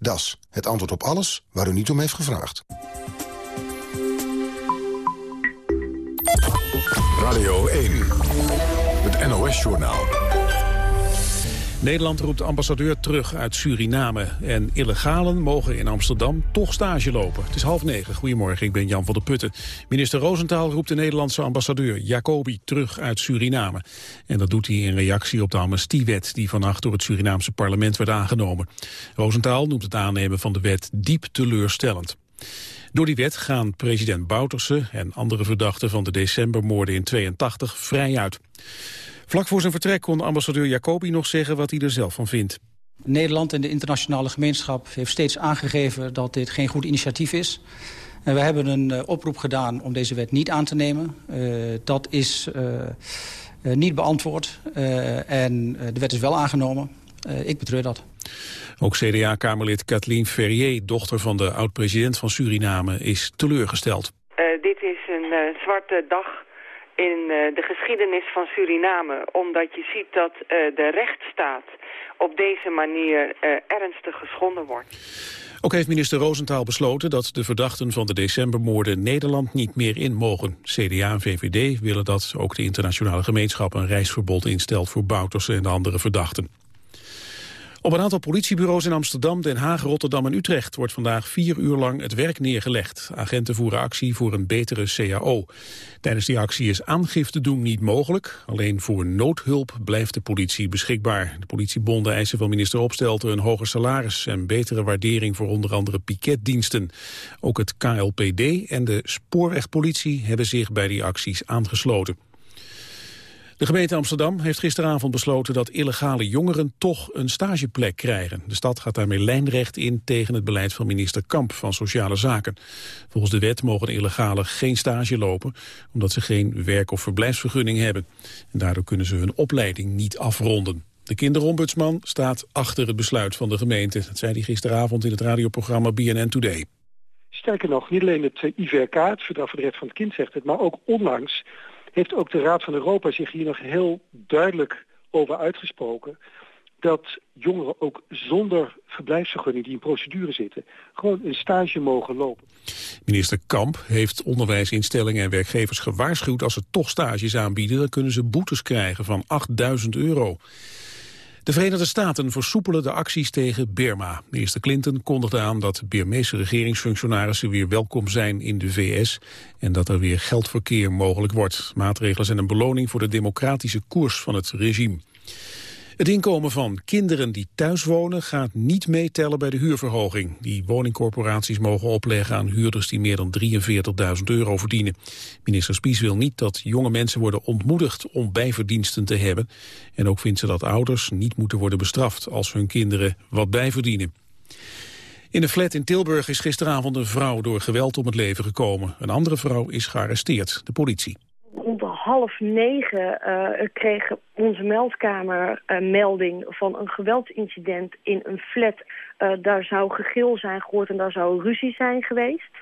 Das, het antwoord op alles waar u niet om heeft gevraagd. Radio 1, het NOS-journaal. Nederland roept ambassadeur terug uit Suriname. En illegalen mogen in Amsterdam toch stage lopen. Het is half negen. Goedemorgen, ik ben Jan van der Putten. Minister Roosentaal roept de Nederlandse ambassadeur Jacobi terug uit Suriname. En dat doet hij in reactie op de amnestiewet... die vannacht door het Surinaamse parlement werd aangenomen. Roosentaal noemt het aannemen van de wet diep teleurstellend. Door die wet gaan president Bouterse en andere verdachten van de decembermoorden in 82 vrij uit. Vlak voor zijn vertrek kon ambassadeur Jacobi nog zeggen wat hij er zelf van vindt. Nederland en de internationale gemeenschap heeft steeds aangegeven dat dit geen goed initiatief is. En we hebben een uh, oproep gedaan om deze wet niet aan te nemen. Uh, dat is uh, niet beantwoord en de wet is wel aangenomen. ik betreur dat. Ook CDA-kamerlid Kathleen Ferrier, dochter van de oud-president van Suriname, is teleurgesteld. dit is een zwarte dag in uh, de geschiedenis van Suriname. Omdat je ziet dat uh, de rechtsstaat op deze manier uh, ernstig geschonden wordt. Ook heeft minister Roosentaal besloten dat de verdachten van de decembermoorden Nederland niet meer in mogen. CDA en VVD willen dat ook de internationale gemeenschap een reisverbod instelt voor Bouters en de andere verdachten. Op een aantal politiebureaus in Amsterdam, Den Haag, Rotterdam en Utrecht wordt vandaag vier uur lang het werk neergelegd. Agenten voeren actie voor een betere CAO. Tijdens die actie is aangifte doen niet mogelijk. Alleen voor noodhulp blijft de politie beschikbaar. De politiebonden eisen van minister Opstelten een hoger salaris en betere waardering voor onder andere piketdiensten. Ook het KLPD en de spoorwegpolitie hebben zich bij die acties aangesloten. De gemeente Amsterdam heeft gisteravond besloten dat illegale jongeren toch een stageplek krijgen. De stad gaat daarmee lijnrecht in tegen het beleid van minister Kamp van Sociale Zaken. Volgens de wet mogen illegalen geen stage lopen omdat ze geen werk- of verblijfsvergunning hebben. En daardoor kunnen ze hun opleiding niet afronden. De kinderombudsman staat achter het besluit van de gemeente. Dat zei hij gisteravond in het radioprogramma BNN Today. Sterker nog, niet alleen het IVRK, het Verdrag voor de Recht van het Kind zegt het, maar ook onlangs heeft ook de Raad van Europa zich hier nog heel duidelijk over uitgesproken. dat jongeren ook zonder verblijfsvergunning die in procedure zitten... gewoon een stage mogen lopen. Minister Kamp heeft onderwijsinstellingen en werkgevers gewaarschuwd... als ze toch stages aanbieden, dan kunnen ze boetes krijgen van 8000 euro. De Verenigde Staten versoepelen de acties tegen Burma. Minister Clinton kondigde aan dat Birmeese regeringsfunctionarissen weer welkom zijn in de VS en dat er weer geldverkeer mogelijk wordt. Maatregelen zijn een beloning voor de democratische koers van het regime. Het inkomen van kinderen die thuis wonen gaat niet meetellen bij de huurverhoging. Die woningcorporaties mogen opleggen aan huurders die meer dan 43.000 euro verdienen. Minister Spies wil niet dat jonge mensen worden ontmoedigd om bijverdiensten te hebben. En ook vindt ze dat ouders niet moeten worden bestraft als hun kinderen wat bijverdienen. In de flat in Tilburg is gisteravond een vrouw door geweld om het leven gekomen. Een andere vrouw is gearresteerd, de politie half negen uh, kreeg onze meldkamer uh, melding van een geweldincident in een flat. Uh, daar zou gegil zijn gehoord en daar zou ruzie zijn geweest.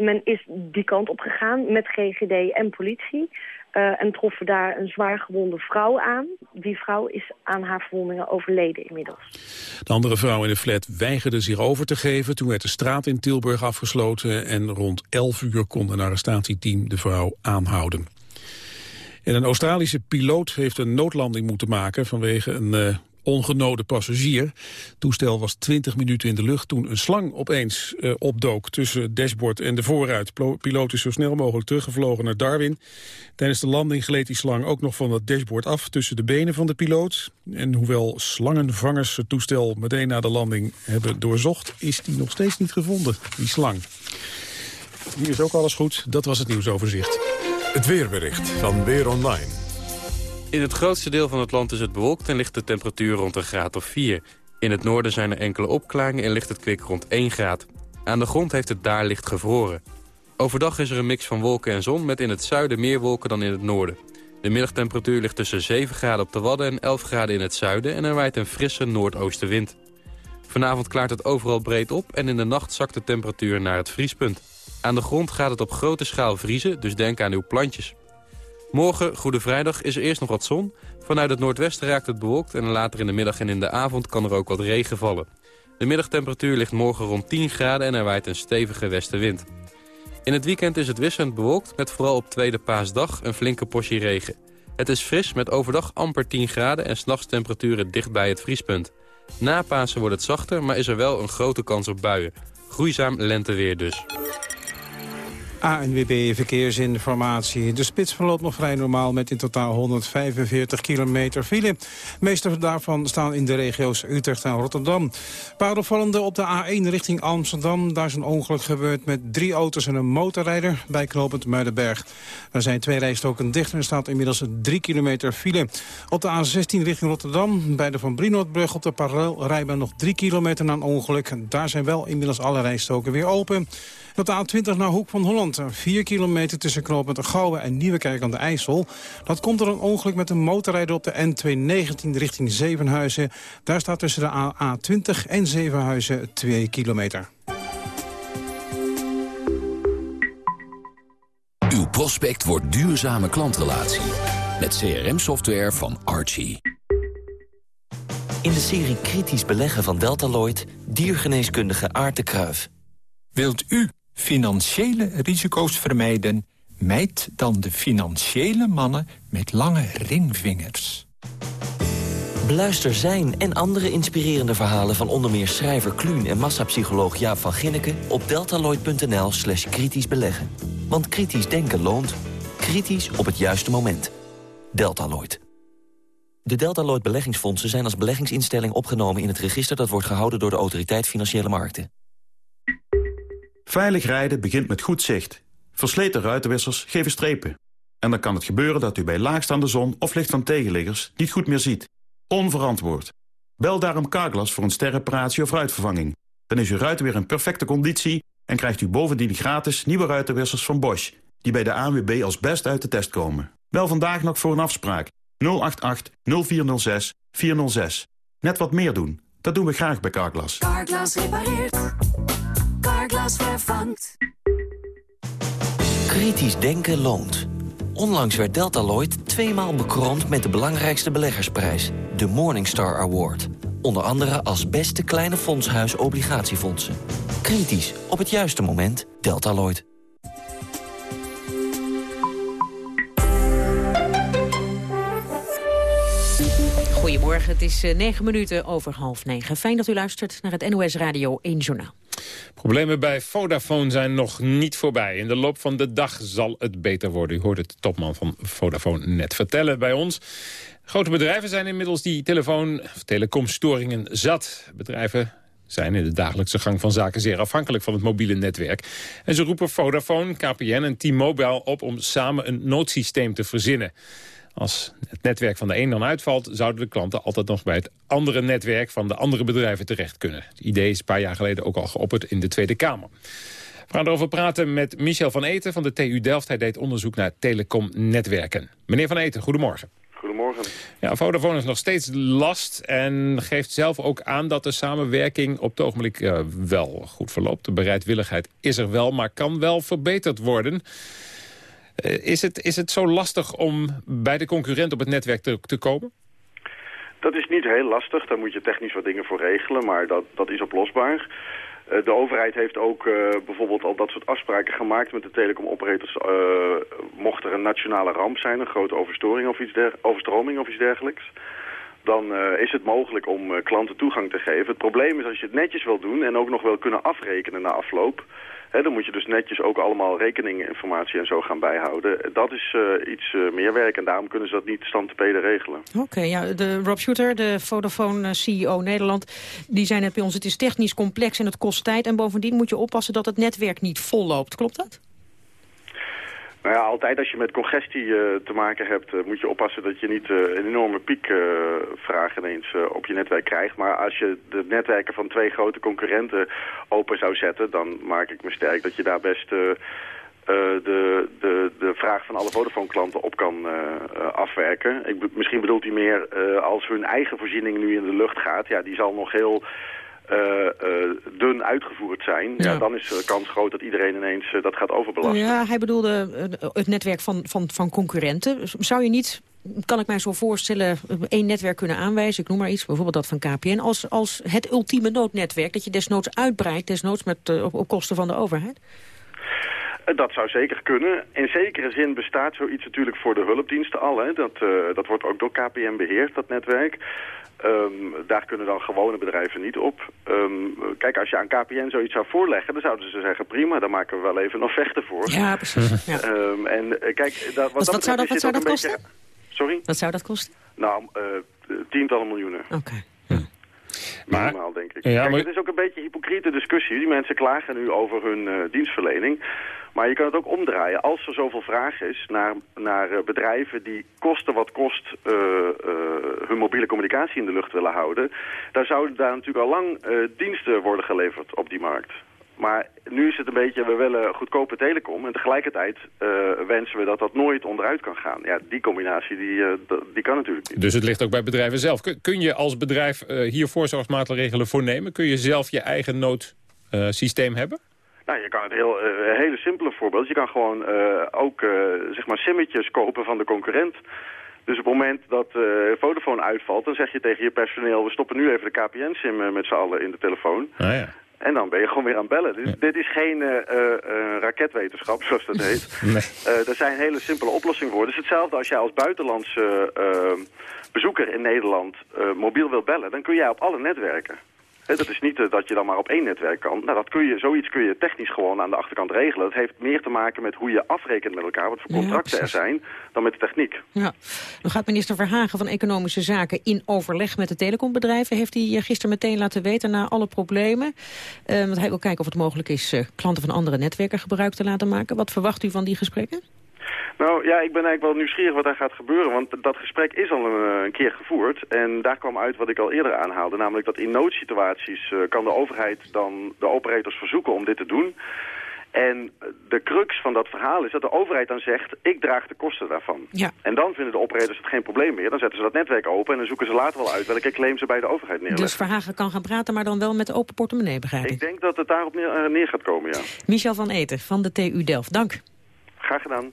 men is die kant op gegaan met GGD en politie. en troffen daar een zwaar gewonde vrouw aan. Die vrouw is aan haar verwondingen overleden inmiddels. De andere vrouw in de flat weigerde zich over te geven. Toen werd de straat in Tilburg afgesloten. En rond 11 uur kon een arrestatieteam de vrouw aanhouden. En een Australische piloot heeft een noodlanding moeten maken vanwege een uh, ongenode passagier. Het toestel was 20 minuten in de lucht toen een slang opeens uh, opdook tussen het dashboard en de voorruit. Piloot is zo snel mogelijk teruggevlogen naar Darwin. Tijdens de landing gleed die slang ook nog van het dashboard af tussen de benen van de piloot. En hoewel slangenvangers het toestel meteen na de landing hebben doorzocht, is die nog steeds niet gevonden, die slang. Hier is ook alles goed. Dat was het nieuwsoverzicht. Het weerbericht van Weer Online. In het grootste deel van het land is het bewolkt en ligt de temperatuur rond een graad of 4. In het noorden zijn er enkele opklaringen en ligt het kwik rond 1 graad. Aan de grond heeft het daar licht gevroren. Overdag is er een mix van wolken en zon met in het zuiden meer wolken dan in het noorden. De middagtemperatuur ligt tussen 7 graden op de Wadden en 11 graden in het zuiden... en er waait een frisse noordoostenwind. Vanavond klaart het overal breed op en in de nacht zakt de temperatuur naar het vriespunt. Aan de grond gaat het op grote schaal vriezen, dus denk aan uw plantjes. Morgen, Goede Vrijdag, is er eerst nog wat zon. Vanuit het noordwesten raakt het bewolkt en later in de middag en in de avond kan er ook wat regen vallen. De middagtemperatuur ligt morgen rond 10 graden en er waait een stevige westenwind. In het weekend is het wisselend bewolkt met vooral op tweede paasdag een flinke portie regen. Het is fris met overdag amper 10 graden en s'nachts temperaturen dicht bij het vriespunt. Na Pasen wordt het zachter, maar is er wel een grote kans op buien. Groeizaam lenteweer dus. ANWB Verkeersinformatie. De spits verloopt nog vrij normaal met in totaal 145 kilometer file. De meeste daarvan staan in de regio's Utrecht en Rotterdam. Paar opvallende op de A1 richting Amsterdam. Daar is een ongeluk gebeurd met drie auto's en een motorrijder bij knooppunt Muidenberg. Er zijn twee rijstoken dicht en staat inmiddels 3 kilometer file. Op de A16 richting Rotterdam bij de Van Brienoordbrug op de parallelrijbaan nog 3 kilometer na een ongeluk. Daar zijn wel inmiddels alle rijstoken weer open. Op de A20 naar Hoek van Holland. 4 kilometer tussen knooppunt Gouwen en Nieuwekerk aan de IJssel. Dat komt door een ongeluk met een motorrijder op de N219 richting Zevenhuizen. Daar staat tussen de A20 en Zevenhuizen 2 kilometer. Uw prospect wordt duurzame klantrelatie. Met CRM-software van Archie. In de serie Kritisch Beleggen van Deltaloid... diergeneeskundige Aart de Kruif. Wilt u financiële risico's vermijden... mijt dan de financiële mannen met lange ringvingers. Beluister zijn en andere inspirerende verhalen van onder meer schrijver Kluun en massapsycholoog Jaap van Ginneke op deltaloid.nl slash kritisch beleggen. Want kritisch denken loont. Kritisch op het juiste moment. Deltaloid. De Deltaloid beleggingsfondsen zijn als beleggingsinstelling opgenomen in het register dat wordt gehouden door de Autoriteit Financiële Markten. Veilig rijden begint met goed zicht. Versleten ruitenwissers geven strepen. En dan kan het gebeuren dat u bij laagstaande zon of licht van tegenliggers niet goed meer ziet. Onverantwoord. Bel daarom Carglass voor een sterreparatie of ruitvervanging. Dan is uw ruit weer in perfecte conditie en krijgt u bovendien gratis nieuwe ruitenwissers van Bosch... die bij de ANWB als best uit de test komen. Bel vandaag nog voor een afspraak. 088 0406 406. Net wat meer doen. Dat doen we graag bij Carglass. Carglass repareert. Carglass vervangt. Kritisch denken loont. Onlangs werd Deltaloid tweemaal bekroond met de belangrijkste beleggersprijs, de Morningstar Award. Onder andere als beste kleine fondshuis obligatiefondsen. Kritisch, op het juiste moment, Deltaloid. Goedemorgen, het is eh, negen minuten over half negen. Fijn dat u luistert naar het NOS Radio 1 Journaal. Problemen bij Vodafone zijn nog niet voorbij. In de loop van de dag zal het beter worden. U hoort het topman van Vodafone net vertellen bij ons. Grote bedrijven zijn inmiddels die telefoon- of telecomstoringen zat. Bedrijven zijn in de dagelijkse gang van zaken zeer afhankelijk van het mobiele netwerk. En ze roepen Vodafone, KPN en T-Mobile op om samen een noodsysteem te verzinnen. Als het netwerk van de een dan uitvalt... zouden de klanten altijd nog bij het andere netwerk van de andere bedrijven terecht kunnen. Het idee is een paar jaar geleden ook al geopperd in de Tweede Kamer. We gaan erover praten met Michel van Eten van de TU Delft. Hij deed onderzoek naar telecomnetwerken. Meneer van Eten, goedemorgen. Goedemorgen. Ja, Vodafone is nog steeds last en geeft zelf ook aan dat de samenwerking op het ogenblik uh, wel goed verloopt. De bereidwilligheid is er wel, maar kan wel verbeterd worden. Uh, is, het, is het zo lastig om bij de concurrent op het netwerk te, komen? Dat is niet heel lastig. Daar moet je technisch wat dingen voor regelen, maar dat, dat is oplosbaar. Uh, de overheid heeft ook uh, bijvoorbeeld al dat soort afspraken gemaakt met de telecomoperators. Uh, mocht er een nationale ramp zijn, een grote overstoring of iets overstroming of iets dergelijks. Dan is het mogelijk om klanten toegang te geven. Het probleem is als je het netjes wil doen en ook nog wil kunnen afrekenen na afloop dan moet je dus netjes ook allemaal rekeninginformatie en zo gaan bijhouden. Dat is uh, iets uh, meer werk en daarom kunnen ze dat niet stand te peden regelen. Oké, ja, de Rob Shooter, de Vodafone-CEO Nederland, die zei net bij ons... het is technisch complex en het kost tijd en bovendien moet je oppassen dat het netwerk niet vol loopt. Klopt dat? Nou ja, altijd als je met congestie uh, te maken hebt, uh, moet je oppassen dat je niet uh, een enorme piekvraag ineens op je netwerk krijgt. Maar als je de netwerken van twee grote concurrenten open zou zetten, dan maak ik me sterk dat je daar best de, de, de vraag van alle Vodafone-klanten op kan afwerken. Ik, misschien bedoelt hij meer als hun eigen voorziening nu in de lucht gaat, ja, die zal nog heel dun uitgevoerd zijn... Ja. ja. dan is de kans groot dat iedereen ineens uh, dat gaat overbelasten. Ja, hij bedoelde het netwerk van, van, van concurrenten. Zou je niet, kan ik mij zo voorstellen, één netwerk kunnen aanwijzen... ik noem maar iets, bijvoorbeeld dat van KPN... als, als het ultieme noodnetwerk, dat je desnoods uitbreidt... desnoods met, op, op kosten van de overheid? Dat zou zeker kunnen. In zekere zin bestaat zoiets natuurlijk voor de hulpdiensten al. Hè. Dat, uh, dat wordt ook door KPN beheerd, dat netwerk. Um, daar kunnen dan gewone bedrijven niet op. Um, kijk, als je aan KPN zoiets zou voorleggen, dan zouden ze zeggen... prima, dan maken we wel even nog vechten voor. Ja, precies. Ja. Um, en kijk, dat, wat, zou dat, wat zou dat kosten? Beetje... Sorry? Wat zou dat kosten? Nou, uh, tientallen miljoenen. Oké. Okay. Maar, Minimaal, denk ik. Ja, Kijk, maar... Het is ook een beetje een hypocriete discussie. Die mensen klagen nu over hun uh, dienstverlening. Maar je kan het ook omdraaien. Als er zoveel vraag is naar, naar uh, bedrijven die kosten wat kost uh, hun mobiele communicatie in de lucht willen houden... dan zouden daar natuurlijk al lang diensten worden geleverd op die markt. Maar nu is het een beetje, we willen goedkope telecom... en tegelijkertijd uh, wensen we dat dat nooit onderuit kan gaan. Ja, die combinatie, die, uh, die kan natuurlijk niet. Dus het ligt ook bij bedrijven zelf. Kun, kun je als bedrijf uh, hier voorzorgsmaatregelen voor nemen? Kun je zelf je eigen noodsysteem hebben? Nou, je kan het heel, een hele simpele voorbeeld. Je kan gewoon ook, zeg maar, simmetjes kopen van de concurrent... Dus op het moment dat uh, Vodafone uitvalt, dan zeg je tegen je personeel... we stoppen nu even de KPN-sim met z'n allen in de telefoon. Ah, ja. En dan ben je gewoon weer aan het bellen. Dus dit is geen uh, uh, raketwetenschap, zoals dat heet. Nee. Uh, er zijn hele simpele oplossingen voor. Het is hetzelfde als jij als buitenlandse bezoeker in Nederland mobiel wilt bellen. Dan kun jij op alle netwerken. He, dat is niet uh, dat je dan maar op één netwerk kan. Nou, dat kun je, zoiets kun je technisch gewoon aan de achterkant regelen. Dat heeft meer te maken met hoe je afrekent met elkaar, wat voor contracten ja, er zijn, dan met de techniek. Ja. Dan gaat minister Verhagen van Economische Zaken in overleg met de telecombedrijven. Heeft hij gisteren meteen laten weten na alle problemen. Uh, want hij wil kijken of het mogelijk is uh, klanten van andere netwerken gebruik te laten maken. Wat verwacht u van die gesprekken? Nou ja, ik ben eigenlijk wel nieuwsgierig wat daar gaat gebeuren. Want dat gesprek is al een, een, keer gevoerd. En daar kwam uit wat ik al eerder aanhaalde. Namelijk dat in noodsituaties uh, kan de overheid dan de operators verzoeken om dit te doen. En de crux van dat verhaal is dat de overheid dan zegt... ik draag de kosten daarvan. Ja. En dan vinden de operators het geen probleem meer. Dan zetten ze dat netwerk open en dan zoeken ze later wel uit... welke claim ze bij de overheid neerleggen. Dus Verhagen kan gaan praten, maar dan wel met open portemonnee, begrijp ik? Ik denk dat het daarop neer, neer gaat komen, ja. Michel van Eten van de TU Delft, dank. Graag gedaan.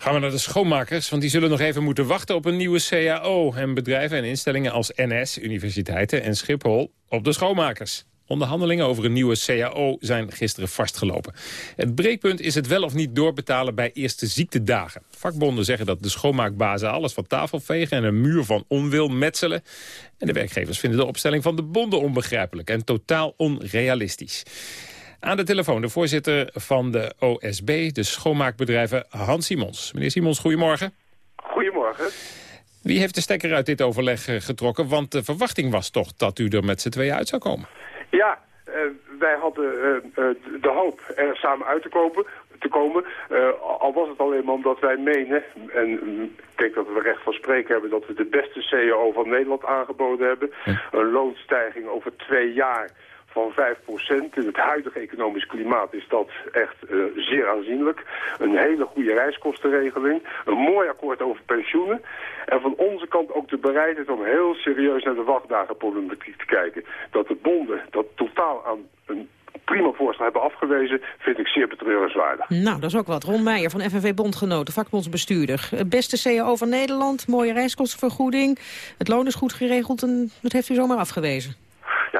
Gaan we naar de schoonmakers, want die zullen nog even moeten wachten op een nieuwe CAO. En bedrijven en instellingen als NS, universiteiten en Schiphol op de schoonmakers. Onderhandelingen over een nieuwe CAO zijn gisteren vastgelopen. Het breekpunt is het wel of niet doorbetalen bij eerste ziektedagen. Vakbonden zeggen dat de schoonmaakbazen alles van tafel vegen... en een muur van onwil metselen. En de werkgevers vinden de opstelling van de bonden onbegrijpelijk... en totaal onrealistisch. Aan de telefoon de voorzitter van de OSB, de schoonmaakbedrijven, Hans Simons. Meneer Simons, goedemorgen. Goedemorgen. Wie heeft de stekker uit dit overleg eh, getrokken? Want de verwachting was toch dat u er met z'n tweeën uit zou komen. Ja, uh, wij hadden uh, de hoop er samen uit te, kopen, te komen. al was het alleen maar omdat wij menen, en mm, ik denk dat we recht van spreken hebben... dat we de beste CEO van Nederland aangeboden hebben. Een loonstijging over twee jaar van 5%. In het huidige economisch klimaat is dat echt uh, zeer aanzienlijk. Een hele goede reiskostenregeling. Een mooi akkoord over pensioenen. En van onze kant ook de bereidheid om heel serieus naar de wachtdagenproblematiek te kijken. Dat de bonden dat totaal aan een prima voorstel hebben afgewezen, vind ik zeer betreurenswaardig. Nou, dat is ook wat. Ron Meijer van FNV Bondgenoten, vakbondsbestuurder. Beste CAO van Nederland, mooie reiskostenvergoeding. Het loon is goed geregeld en dat heeft u zomaar afgewezen.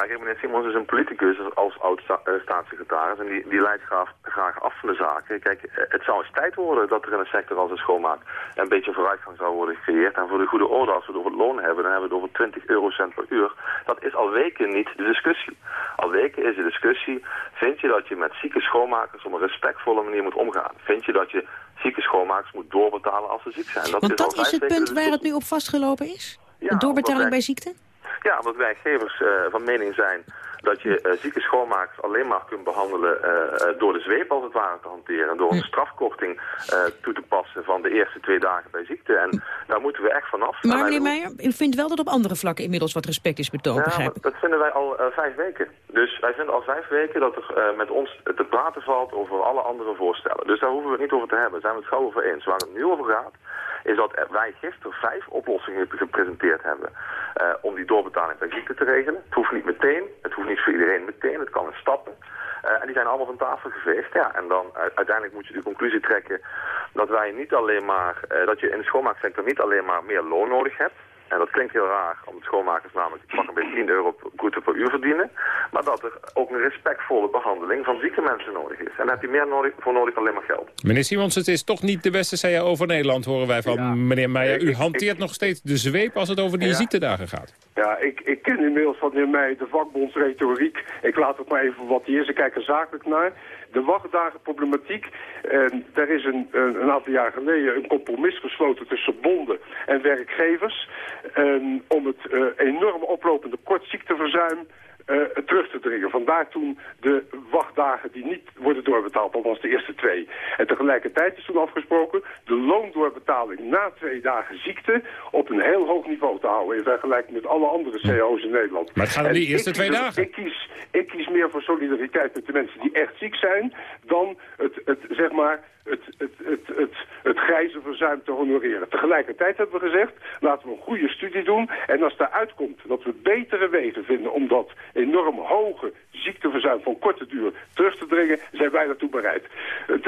Kijk, meneer Simons is een politicus als oud-staatssecretaris en die, die leidt graag, graag af van de zaken. Kijk, eh, het zou eens tijd worden dat er in een sector als de schoonmaak een beetje vooruitgang zou worden gecreëerd. En voor de goede orde, als we het over het loon hebben, dan hebben we het over 20 eurocent per uur. Dat is al weken niet de discussie. Al weken is de discussie, vind je dat je met zieke schoonmakers op een respectvolle manier moet omgaan? Vind je dat je zieke schoonmakers moet doorbetalen als ze ziek zijn? Dat Want is dat is het punt waar het nu op vastgelopen is? Ja, de doorbetaling bij ziekte? Ja, omdat werkgevers uh, van mening zijn dat je uh, zieke schoonmakers alleen maar kunt behandelen uh, door de zweep als het ware te hanteren. Door een strafkorting toe te passen van de eerste twee dagen bij ziekte. En daar moeten we echt vanaf. Maar meneer Meijer, u vindt wel dat op andere vlakken inmiddels wat respect is betoond, ja, Dat vinden wij al vijf weken. Dus wij vinden al vijf weken dat er met ons te praten valt over alle andere voorstellen. Dus daar hoeven we het niet over te hebben. Daar zijn we het gauw over eens. Waar het nu over gaat, is dat wij gisteren vijf oplossingen gepresenteerd hebben om die doorbetaling bij ziekte te regelen. Het hoeft niet meteen, het hoeft niet voor iedereen meteen, het kan in stappen. Uh, en die zijn allemaal van tafel geveegd. Ja, en dan uh, uiteindelijk moet je de conclusie trekken dat wij niet alleen maar, dat je in de schoonmaaksector niet alleen maar meer loon nodig hebt. En dat klinkt heel raar, omdat schoonmakers namelijk pak een beetje 10 euro bruto per uur verdienen. Maar dat er ook een respectvolle behandeling van zieke mensen nodig is. En daar heb je meer nodig, voor nodig dan alleen maar geld. Meneer Simons, het is toch niet de beste CAO voor Nederland, horen wij van meneer Meijer. U hanteert nog steeds de zweep als het over die ziektedagen gaat. Ja, ik, ik ken inmiddels van meneer Meijer de vakbondsretoriek. Ik laat het maar even wat hier is. Ik kijk er zakelijk naar. De wachtdagenproblematiek. En er is een, een, aantal jaar geleden een compromis gesloten tussen bonden en werkgevers. En om het uh, enorm oplopende kortziekteverzuim terug te dringen. Vandaar toen de wachtdagen die niet worden doorbetaald, althans de eerste twee. En tegelijkertijd is toen afgesproken de loondoorbetaling na twee dagen ziekte op een heel hoog niveau te houden in vergelijking met alle andere CO's in Nederland. Maar het gaat om die eerste twee dagen. Ik kies, ik kies meer voor solidariteit met de mensen die echt ziek zijn dan het, het zeg maar het, het, het, het grijze verzuim te honoreren. Tegelijkertijd hebben we gezegd, laten we een goede studie doen. En als daaruit komt dat we betere wegen vinden om dat enorm hoge ziekteverzuim van korte duur terug te dringen, zijn wij daartoe bereid.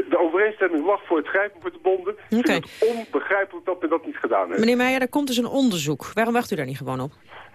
De overeenstemming lag voor het grijpen voor de bonden. Okay. Ik vind het onbegrijpelijk dat we dat niet gedaan hebben. Meneer Meijer, er komt dus een onderzoek. Waarom wacht u daar niet gewoon op?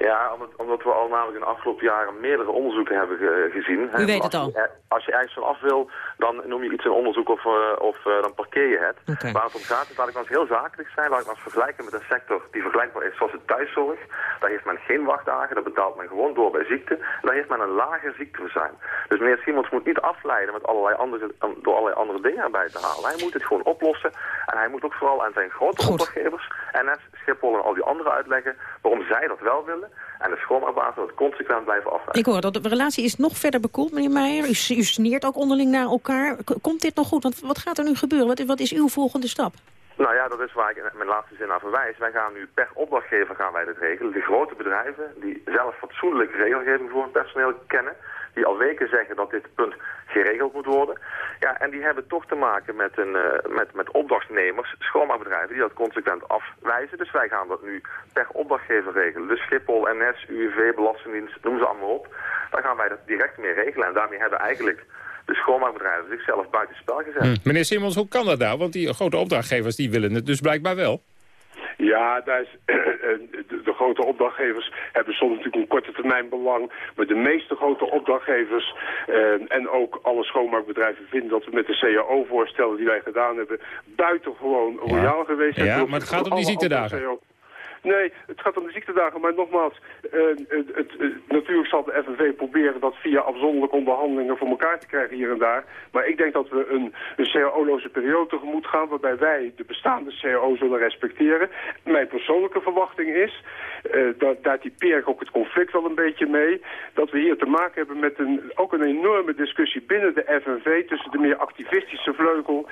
Ja, omdat, omdat, we al namelijk in de afgelopen jaren meerdere onderzoeken hebben gezien. U weet het al. Als je, als je ergens van af wil, dan noem je iets een onderzoek of, uh, of uh, dan parkeer je het. Okay. Waar het om gaat, is, laat ik nou eens heel zakelijk zijn, laat ik nou eens vergelijken met een sector die vergelijkbaar is zoals de thuiszorg. Daar heeft men geen wachtdagen, daar betaalt men gewoon door bij ziekte. Daar heeft men een lager ziekteverzuim. Dus meneer Simons moet niet afleiden met allerlei andere, door allerlei andere dingen erbij te halen. Hij moet het gewoon oplossen. En hij moet ook vooral aan zijn grote opdrachtgevers, NS, Schiphol en al die anderen uitleggen waarom zij dat wel willen. En de schoonmaakbazen dat consequent blijven afwijzen. Ik hoor dat de relatie is nog verder bekoeld, meneer Meijer. U, u sneert ook onderling naar elkaar. Komt dit nog goed? Want wat gaat er nu gebeuren? Wat, wat is uw volgende stap? Nou ja, dat is waar ik in mijn laatste zin naar verwijs. Wij gaan nu per opdrachtgever gaan wij dit regelen. De grote bedrijven die zelf fatsoenlijke regelgeving voor hun personeel kennen die al weken zeggen dat dit punt geregeld moet worden. Ja, en die hebben toch te maken met, een, uh, met, met opdrachtnemers, schoonmaakbedrijven, die dat consequent afwijzen. Dus wij gaan dat nu per opdrachtgever regelen. Dus Schiphol, NS, UWV, Belastingdienst, noem ze allemaal op. Daar gaan wij dat direct mee regelen. En daarmee hebben eigenlijk de schoonmaakbedrijven zichzelf buitenspel gezet. Hm. Meneer Simons, hoe kan dat nou? Want die grote opdrachtgevers die willen het dus blijkbaar wel. Ja, daar is, de, de, grote opdrachtgevers hebben soms natuurlijk een korte termijn belang. Maar de meeste grote opdrachtgevers eh, en ook alle schoonmaakbedrijven vinden dat we met de CAO-voorstellen die wij gedaan hebben buitengewoon royaal geweest zijn. Ja, maar het gaat om die ziektedagen. Nee, het gaat om de ziektedagen. Maar nogmaals, uh, het, het, natuurlijk zal de FNV proberen dat via afzonderlijke onderhandelingen voor elkaar te krijgen hier en daar. Maar ik denk dat we een, een CAO-loze periode tegemoet gaan waarbij wij de bestaande CAO zullen respecteren. Mijn persoonlijke verwachting is, uh, dat, daar typeer ik ook het conflict wel een beetje mee, dat we hier te maken hebben met een, ook een enorme discussie binnen de FNV tussen de meer activistische vleugel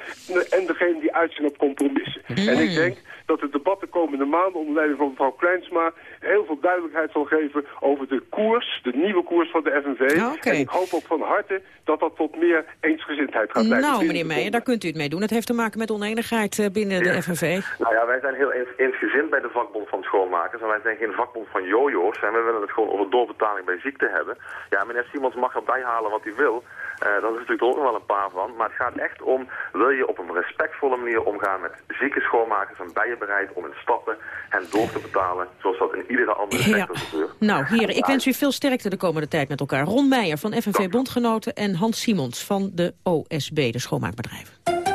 en degene die uitzien op compromissen. En ik denk dat het debat de komende maanden onder leiding van mevrouw Kleinsma heel veel duidelijkheid zal geven over de koers, de nieuwe koers van de FNV. En ik hoop ook van harte dat dat tot meer eensgezindheid gaat leiden. Nou, meneer Meijer, daar kunt u het mee doen. Het heeft te maken met oneenigheid eh, binnen de FNV. Nou ja, wij zijn heel eensgezind bij de vakbond van schoonmakers. En wij zijn geen vakbond van jojo's. En we willen het gewoon over doorbetaling bij ziekte hebben. Ja, meneer Simons mag erbij halen wat hij wil. Uh, dat is natuurlijk ook nog wel een paar van. Maar het gaat echt om, wil je op een respectvolle manier omgaan met zieke schoonmakers en ben je bereid om in stappen hen door te betalen, zoals dat in iedere andere sector gebeurt. Nou, heren, ik wens u veel sterkte de komende tijd met elkaar. Ron Meijer van FNV Bondgenoten en Hans Simons van de OSB, de schoonmaakbedrijven.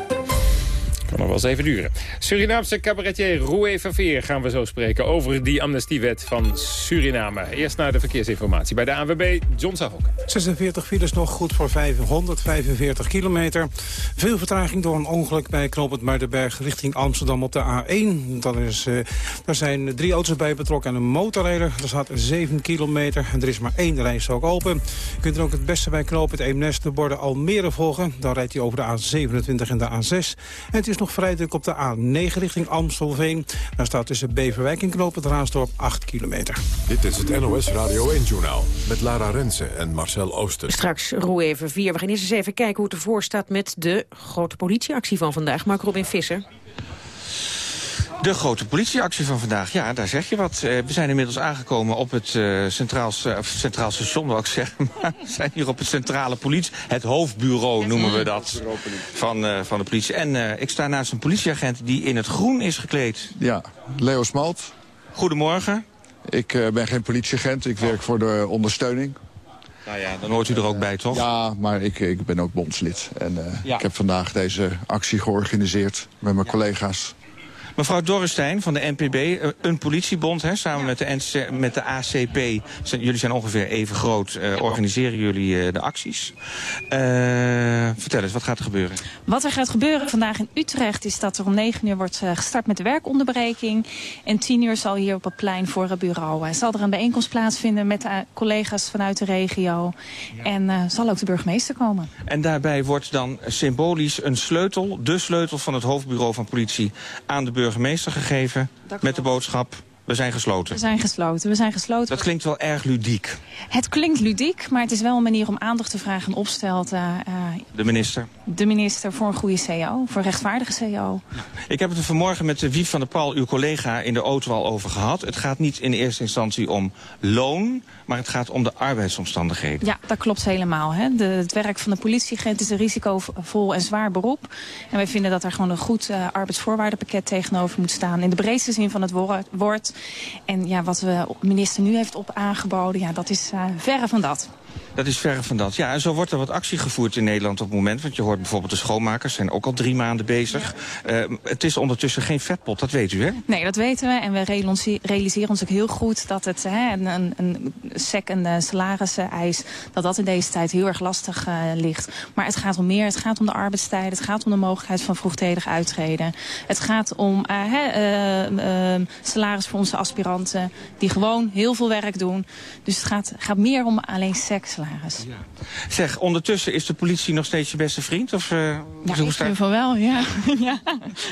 Kan nog wel eens even duren. Surinaamse cabaretier Roué Verveer gaan we zo spreken over die amnestiewet van Suriname. Eerst naar de verkeersinformatie bij de ANWB, John Sahok. 46 files nog goed voor 545 kilometer. Veel vertraging door een ongeluk bij knooppunt Muidenberg richting Amsterdam op de A1. Dat is, uh, daar zijn drie auto's bij betrokken en een motorrijder. Er staat 7 kilometer en er is maar één rijstrook open. Je kunt er ook het beste bij knooppunt Eemnes de borden Almere volgen. Dan rijdt hij over de A27 en de A6. En het is nog vrij druk op de A9 richting Amstelveen. Daar staat tussen Beverwijk en Knoop het Raasdorp 8 kilometer. Dit is het NOS Radio 1-journaal met Lara Rensen en Marcel Ooster. Straks roe even vier. We gaan eerst eens even kijken hoe het ervoor staat met de grote politieactie van vandaag. Mark Robin Visser. De grote politieactie van vandaag, ja, daar zeg je wat. Uh, we zijn inmiddels aangekomen op het uh, centraal, uh, centraal station, wil ik zeggen. Maar we zijn hier op het centrale politie, het hoofdbureau noemen we dat, van, van de politie. En ik sta naast een politieagent die in het groen is gekleed. Ja, Leo Smalt. Goedemorgen. Ik ben geen politieagent, ik werk voor de ondersteuning. Nou ja, dan hoort u er ook bij, toch? Ja, maar ik, ik ben ook bondslid. En ja. ik heb vandaag deze actie georganiseerd met mijn ja. collega's. Mevrouw Dorrestein van de NPB, eh, een politiebond, hè, samen met, de NC, met de ACP. Jullie zijn ongeveer even groot. Uh, organiseren jullie uh, de acties. Uh, vertel eens, wat gaat er gebeuren? Wat er gaat gebeuren vandaag in Utrecht is dat er om 9 uur wordt gestart met de werkonderbreking. En 10 uur zal hier op het plein voor het bureau. zal er een bijeenkomst plaatsvinden met de collega's vanuit de regio. Ja. En zal ook de burgemeester komen. En daarbij wordt dan symbolisch een sleutel, de sleutel van het hoofdbureau van politie, aan de burgemeester burgemeester gegeven met de boodschap... We zijn gesloten. We zijn gesloten. We zijn gesloten. Dat klinkt wel erg ludiek. Het klinkt ludiek, maar het is wel een manier om aandacht te vragen en opstelte. Uh, de minister? De minister voor een goede CEO, voor een rechtvaardige CEO. Ik heb het er vanmorgen met Wief van der Pal, uw collega, in de auto al over gehad. Het gaat niet in eerste instantie om loon, maar het gaat om de arbeidsomstandigheden. Ja, dat klopt helemaal. Hè. De, het werk van de politieagent is een risicovol en zwaar beroep. En wij vinden dat er gewoon een goed uh, arbeidsvoorwaardenpakket tegenover moet staan. In de breedste zin van het woord. En ja, wat de minister nu heeft op aangeboden, ja, dat is uh, verre van dat. Dat is verre van dat. Ja, en zo wordt er wat actie gevoerd in Nederland op het moment. Want je hoort bijvoorbeeld de schoonmakers zijn ook al drie maanden bezig. Ja. Uh, het is ondertussen geen vetpot, dat weet u, hè? Nee, dat weten we. En we realiseren ons ook heel goed dat het hè, een, een, een sec- en salariseis... dat dat in deze tijd heel erg lastig uh, ligt. Maar het gaat om meer. Het gaat om de arbeidstijden. Het gaat om de mogelijkheid van vroegtijdig uittreden. Het gaat om uh, hè, salaris voor onze aspiranten... die gewoon heel veel werk doen. Dus het gaat, gaat meer om alleen seks salaris. Ja. Zeg, ondertussen is de politie nog steeds je beste vriend? Of, uh, ja, ik vind van wel, ja. ja.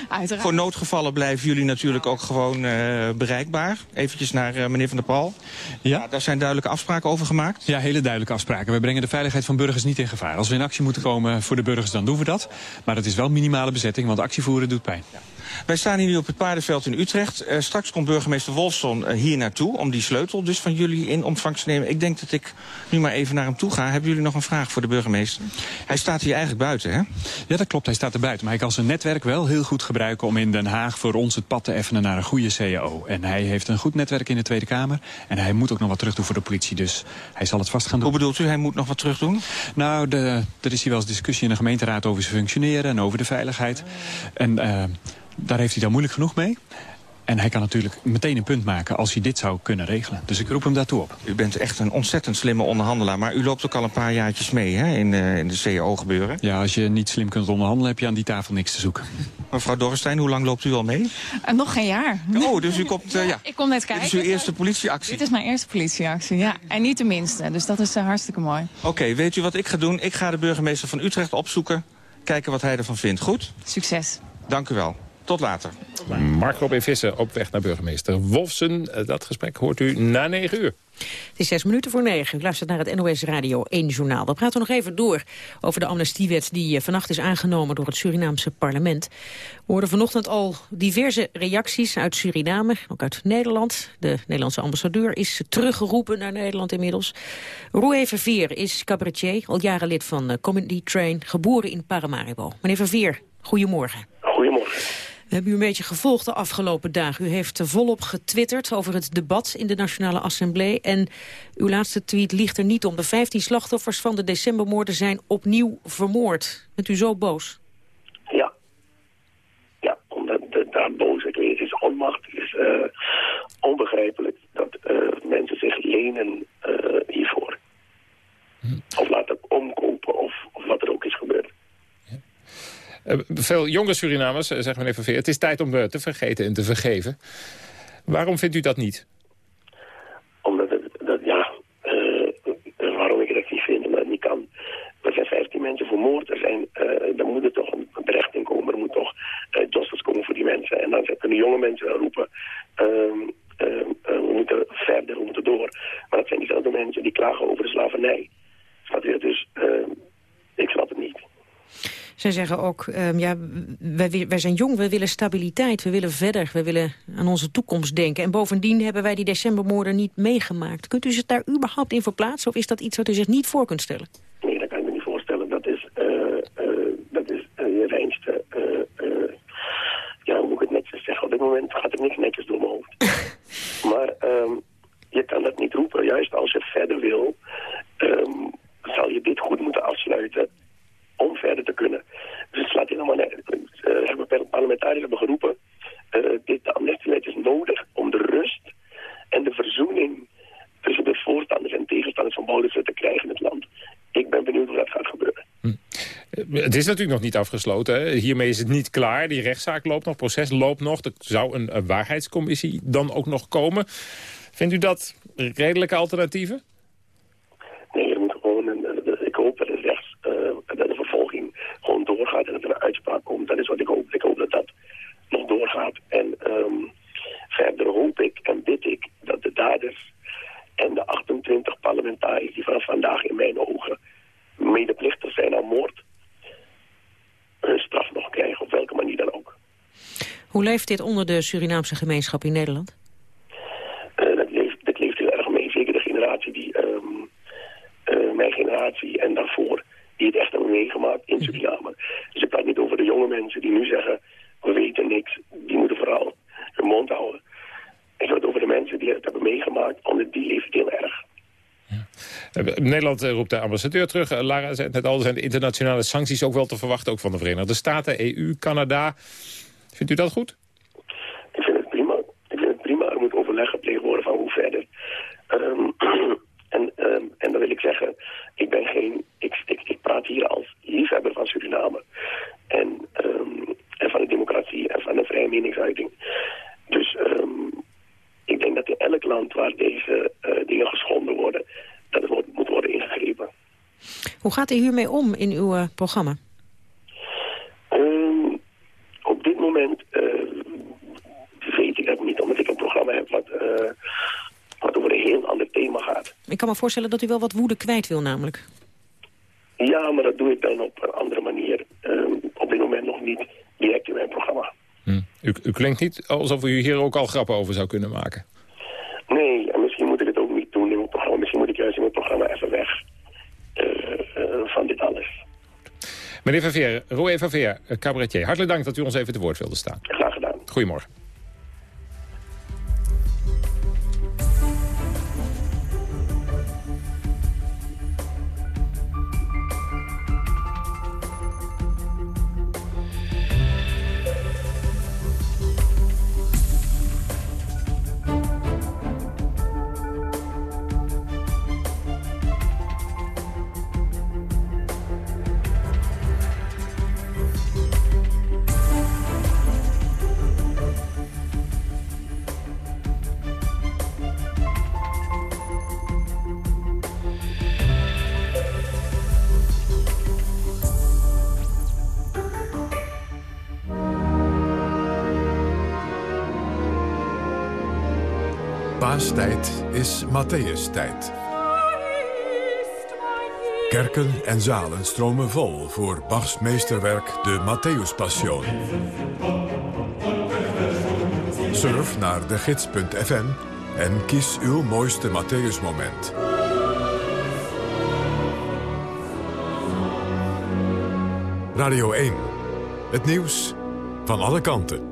Uiteraard. Voor noodgevallen blijven jullie natuurlijk ook gewoon uh, bereikbaar. Eventjes naar uh, meneer Van der Pal. Ja. ja. Daar zijn duidelijke afspraken over gemaakt? Ja, hele duidelijke afspraken. We brengen de veiligheid van burgers niet in gevaar. Als we in actie moeten komen voor de burgers, dan doen we dat. Maar het is wel minimale bezetting, want actievoeren doet pijn. Ja. Wij staan hier nu op het paardenveld in Utrecht. Uh, straks komt burgemeester Wolfson uh, hier naartoe om die sleutel dus van jullie in ontvangst te nemen. Ik denk dat ik nu maar even naar hem toe ga, hebben jullie nog een vraag voor de burgemeester? Hij staat hier eigenlijk buiten, hè? Ja, dat klopt. Hij staat er buiten. Maar hij kan zijn netwerk wel heel goed gebruiken... om in Den Haag voor ons het pad te effenen naar een goede CAO. En hij heeft een goed netwerk in de Tweede Kamer. En hij moet ook nog wat terug doen voor de politie. Dus hij zal het vast gaan doen. Hoe bedoelt u, hij moet nog wat terug doen? Nou, de, er is hier wel eens discussie in de gemeenteraad over zijn functioneren... en over de veiligheid. En uh, daar heeft hij dan moeilijk genoeg mee. En hij kan natuurlijk meteen een punt maken als hij dit zou kunnen regelen. Dus ik roep hem daartoe op. U bent echt een ontzettend slimme onderhandelaar. Maar u loopt ook al een paar jaartjes mee hè, in, uh, in de CAO gebeuren. Ja, als je niet slim kunt onderhandelen heb je aan die tafel niks te zoeken. Mevrouw Dorrestein, hoe lang loopt u al mee? Uh, nog geen jaar. Oh, dus u komt... Uh, ja. Ik kom net kijken. Dit is uw eerste politieactie? Dit is mijn eerste politieactie, ja. En niet de minste, dus dat is hartstikke mooi. Oké, okay, weet u wat ik ga doen? Ik ga de burgemeester van Utrecht opzoeken. Kijken wat hij ervan vindt. Goed? Succes. Dank u wel. Tot later. Mark Robin Visser op weg naar burgemeester Wolfsen. Dat gesprek hoort u na negen uur. Het is zes minuten voor negen. U luistert naar het NOS Radio 1 Journaal. We praten nog even door over de amnestiewet die vannacht is aangenomen door het Surinaamse parlement. We hoorden vanochtend al diverse reacties uit Suriname, ook uit Nederland. De Nederlandse ambassadeur is teruggeroepen naar Nederland inmiddels. Roué Verveer is cabaretier, al jaren lid van Comedy Train, geboren in Paramaribo. Meneer Verveer, goedemorgen. Goedemorgen. We hebben u een beetje gevolgd de afgelopen dagen. U heeft volop getwitterd over het debat in de Nationale Assemblée. En uw laatste tweet ligt er niet om. De 15 slachtoffers van de decembermoorden zijn opnieuw vermoord. Bent u zo boos? Ja. Ja, omdat de, daar boos ik weet. is onmacht. Het is uh, onbegrijpelijk dat uh, mensen zich lenen uh, hiervoor. Hm. Of laten omkopen of, of wat er ook is gebeurd. Uh, veel jonge Surinamers, uh, zegt meneer Verveer... het is tijd om uh, te vergeten en te vergeven. Waarom vindt u dat niet? Omdat het, dat, ja, waarom ik dat niet vind, omdat het niet kan. Er zijn 15 mensen vermoord, er zijn, dan moet er toch een berechting komen, er moet toch justice komen voor die mensen. En dan kunnen jonge mensen roepen, um, we moeten verder, we moeten door. Maar dat zijn diezelfde mensen die klagen over de slavernij. Je? Dus ik snap het niet. Zij zeggen ook, um, ja, wij, wij zijn jong, we willen stabiliteit, we willen verder, we willen aan onze toekomst denken. En bovendien hebben wij die decembermoorden niet meegemaakt. Kunt u zich daar überhaupt in verplaatsen of is dat iets wat u zich niet voor kunt stellen? Nee, dat kan ik me niet voorstellen. Dat is, uh, uh, dat is uh, je reinste, ja, hoe moet ik het netjes zeggen. Op dit moment gaat er niks netjes door mijn hoofd. maar um, je kan dat niet roepen. Juist als je verder wil, um, zal je dit goed moeten afsluiten om verder te kunnen. Dus het slaat helemaal nergens. Uh, hebben parlementariërs hebben geroepen, uh, dit, de amnestiewet is nodig om de rust en de verzoening tussen de voorstanders en tegenstanders van Bouwelijke te krijgen in het land. Ik ben benieuwd hoe dat gaat gebeuren. Hm. Het is natuurlijk nog niet afgesloten. Hiermee is het niet klaar. Die rechtszaak loopt nog, proces loopt nog. Er zou een, een waarheidscommissie dan ook nog komen. Vindt u dat redelijke alternatieven? Nee, er moet gewoon een, ik hoop dat het rechts, uh, dat de vervolging gewoon doorgaat en dat er een uitspraak komt. Dat is wat ik hoop. Ik hoop dat dat nog doorgaat. En um, verder hoop ik en bid ik dat de daders en de 28 parlementariërs die vanaf vandaag in mijn ogen medeplichtig zijn aan moord, hun straf nog krijgen, op welke manier dan ook. Hoe leeft dit onder de Surinaamse gemeenschap in Nederland? Uh, dat, leeft, dat leeft heel erg mee. Zeker de generatie die, um, uh, mijn generatie en daarvoor, die het echt hebben meegemaakt in Suriname. Dus ik praat niet over de jonge mensen die nu zeggen, we weten niks. Die moeten vooral hun mond houden. Ik heb het over de mensen die het hebben meegemaakt, omdat die leeft heel erg. Nederland roept de ambassadeur terug. Lara zei net al, zijn de internationale sancties ook wel te verwachten, ook van de Verenigde Staten, EU, Canada. Vindt u dat goed? Ik vind het prima. Ik vind het prima. Er moet overleg gepleegd worden van hoe verder. Um, en, um, en dan wil ik zeggen, ik ben geen, ik, ik, ik praat hier als liefhebber van Suriname. En, um, en van de democratie en van de vrije meningsuiting. Dus ik denk dat in elk land waar deze uh, dingen geschonden worden, dat het moet worden ingegrepen. Hoe gaat u hiermee om in uw uh, programma? Um, op dit moment uh, weet ik dat niet, omdat ik een programma heb wat, wat over een heel ander thema gaat. Ik kan me voorstellen dat u wel wat woede kwijt wil namelijk. Ja, maar dat doe ik dan op een andere manier. Um, op dit moment nog niet direct in mijn programma. Hm. U, u, klinkt niet alsof u hier ook al grappen over zou kunnen maken. Nee, en misschien moet ik het ook niet doen in mijn programma. Misschien moet ik juist in mijn programma even weg. van dit alles. Meneer Verveer, Roy Verveer, cabaretier, hartelijk dank dat u ons even te woord wilde staan. Graag gedaan. Goedemorgen. Matthäus-tijd. Kerken en zalen stromen vol voor Bachs meesterwerk de Matthäus-passion. Surf naar de gids.fm en kies uw mooiste Matthäus-moment. Radio 1. Het nieuws van alle kanten.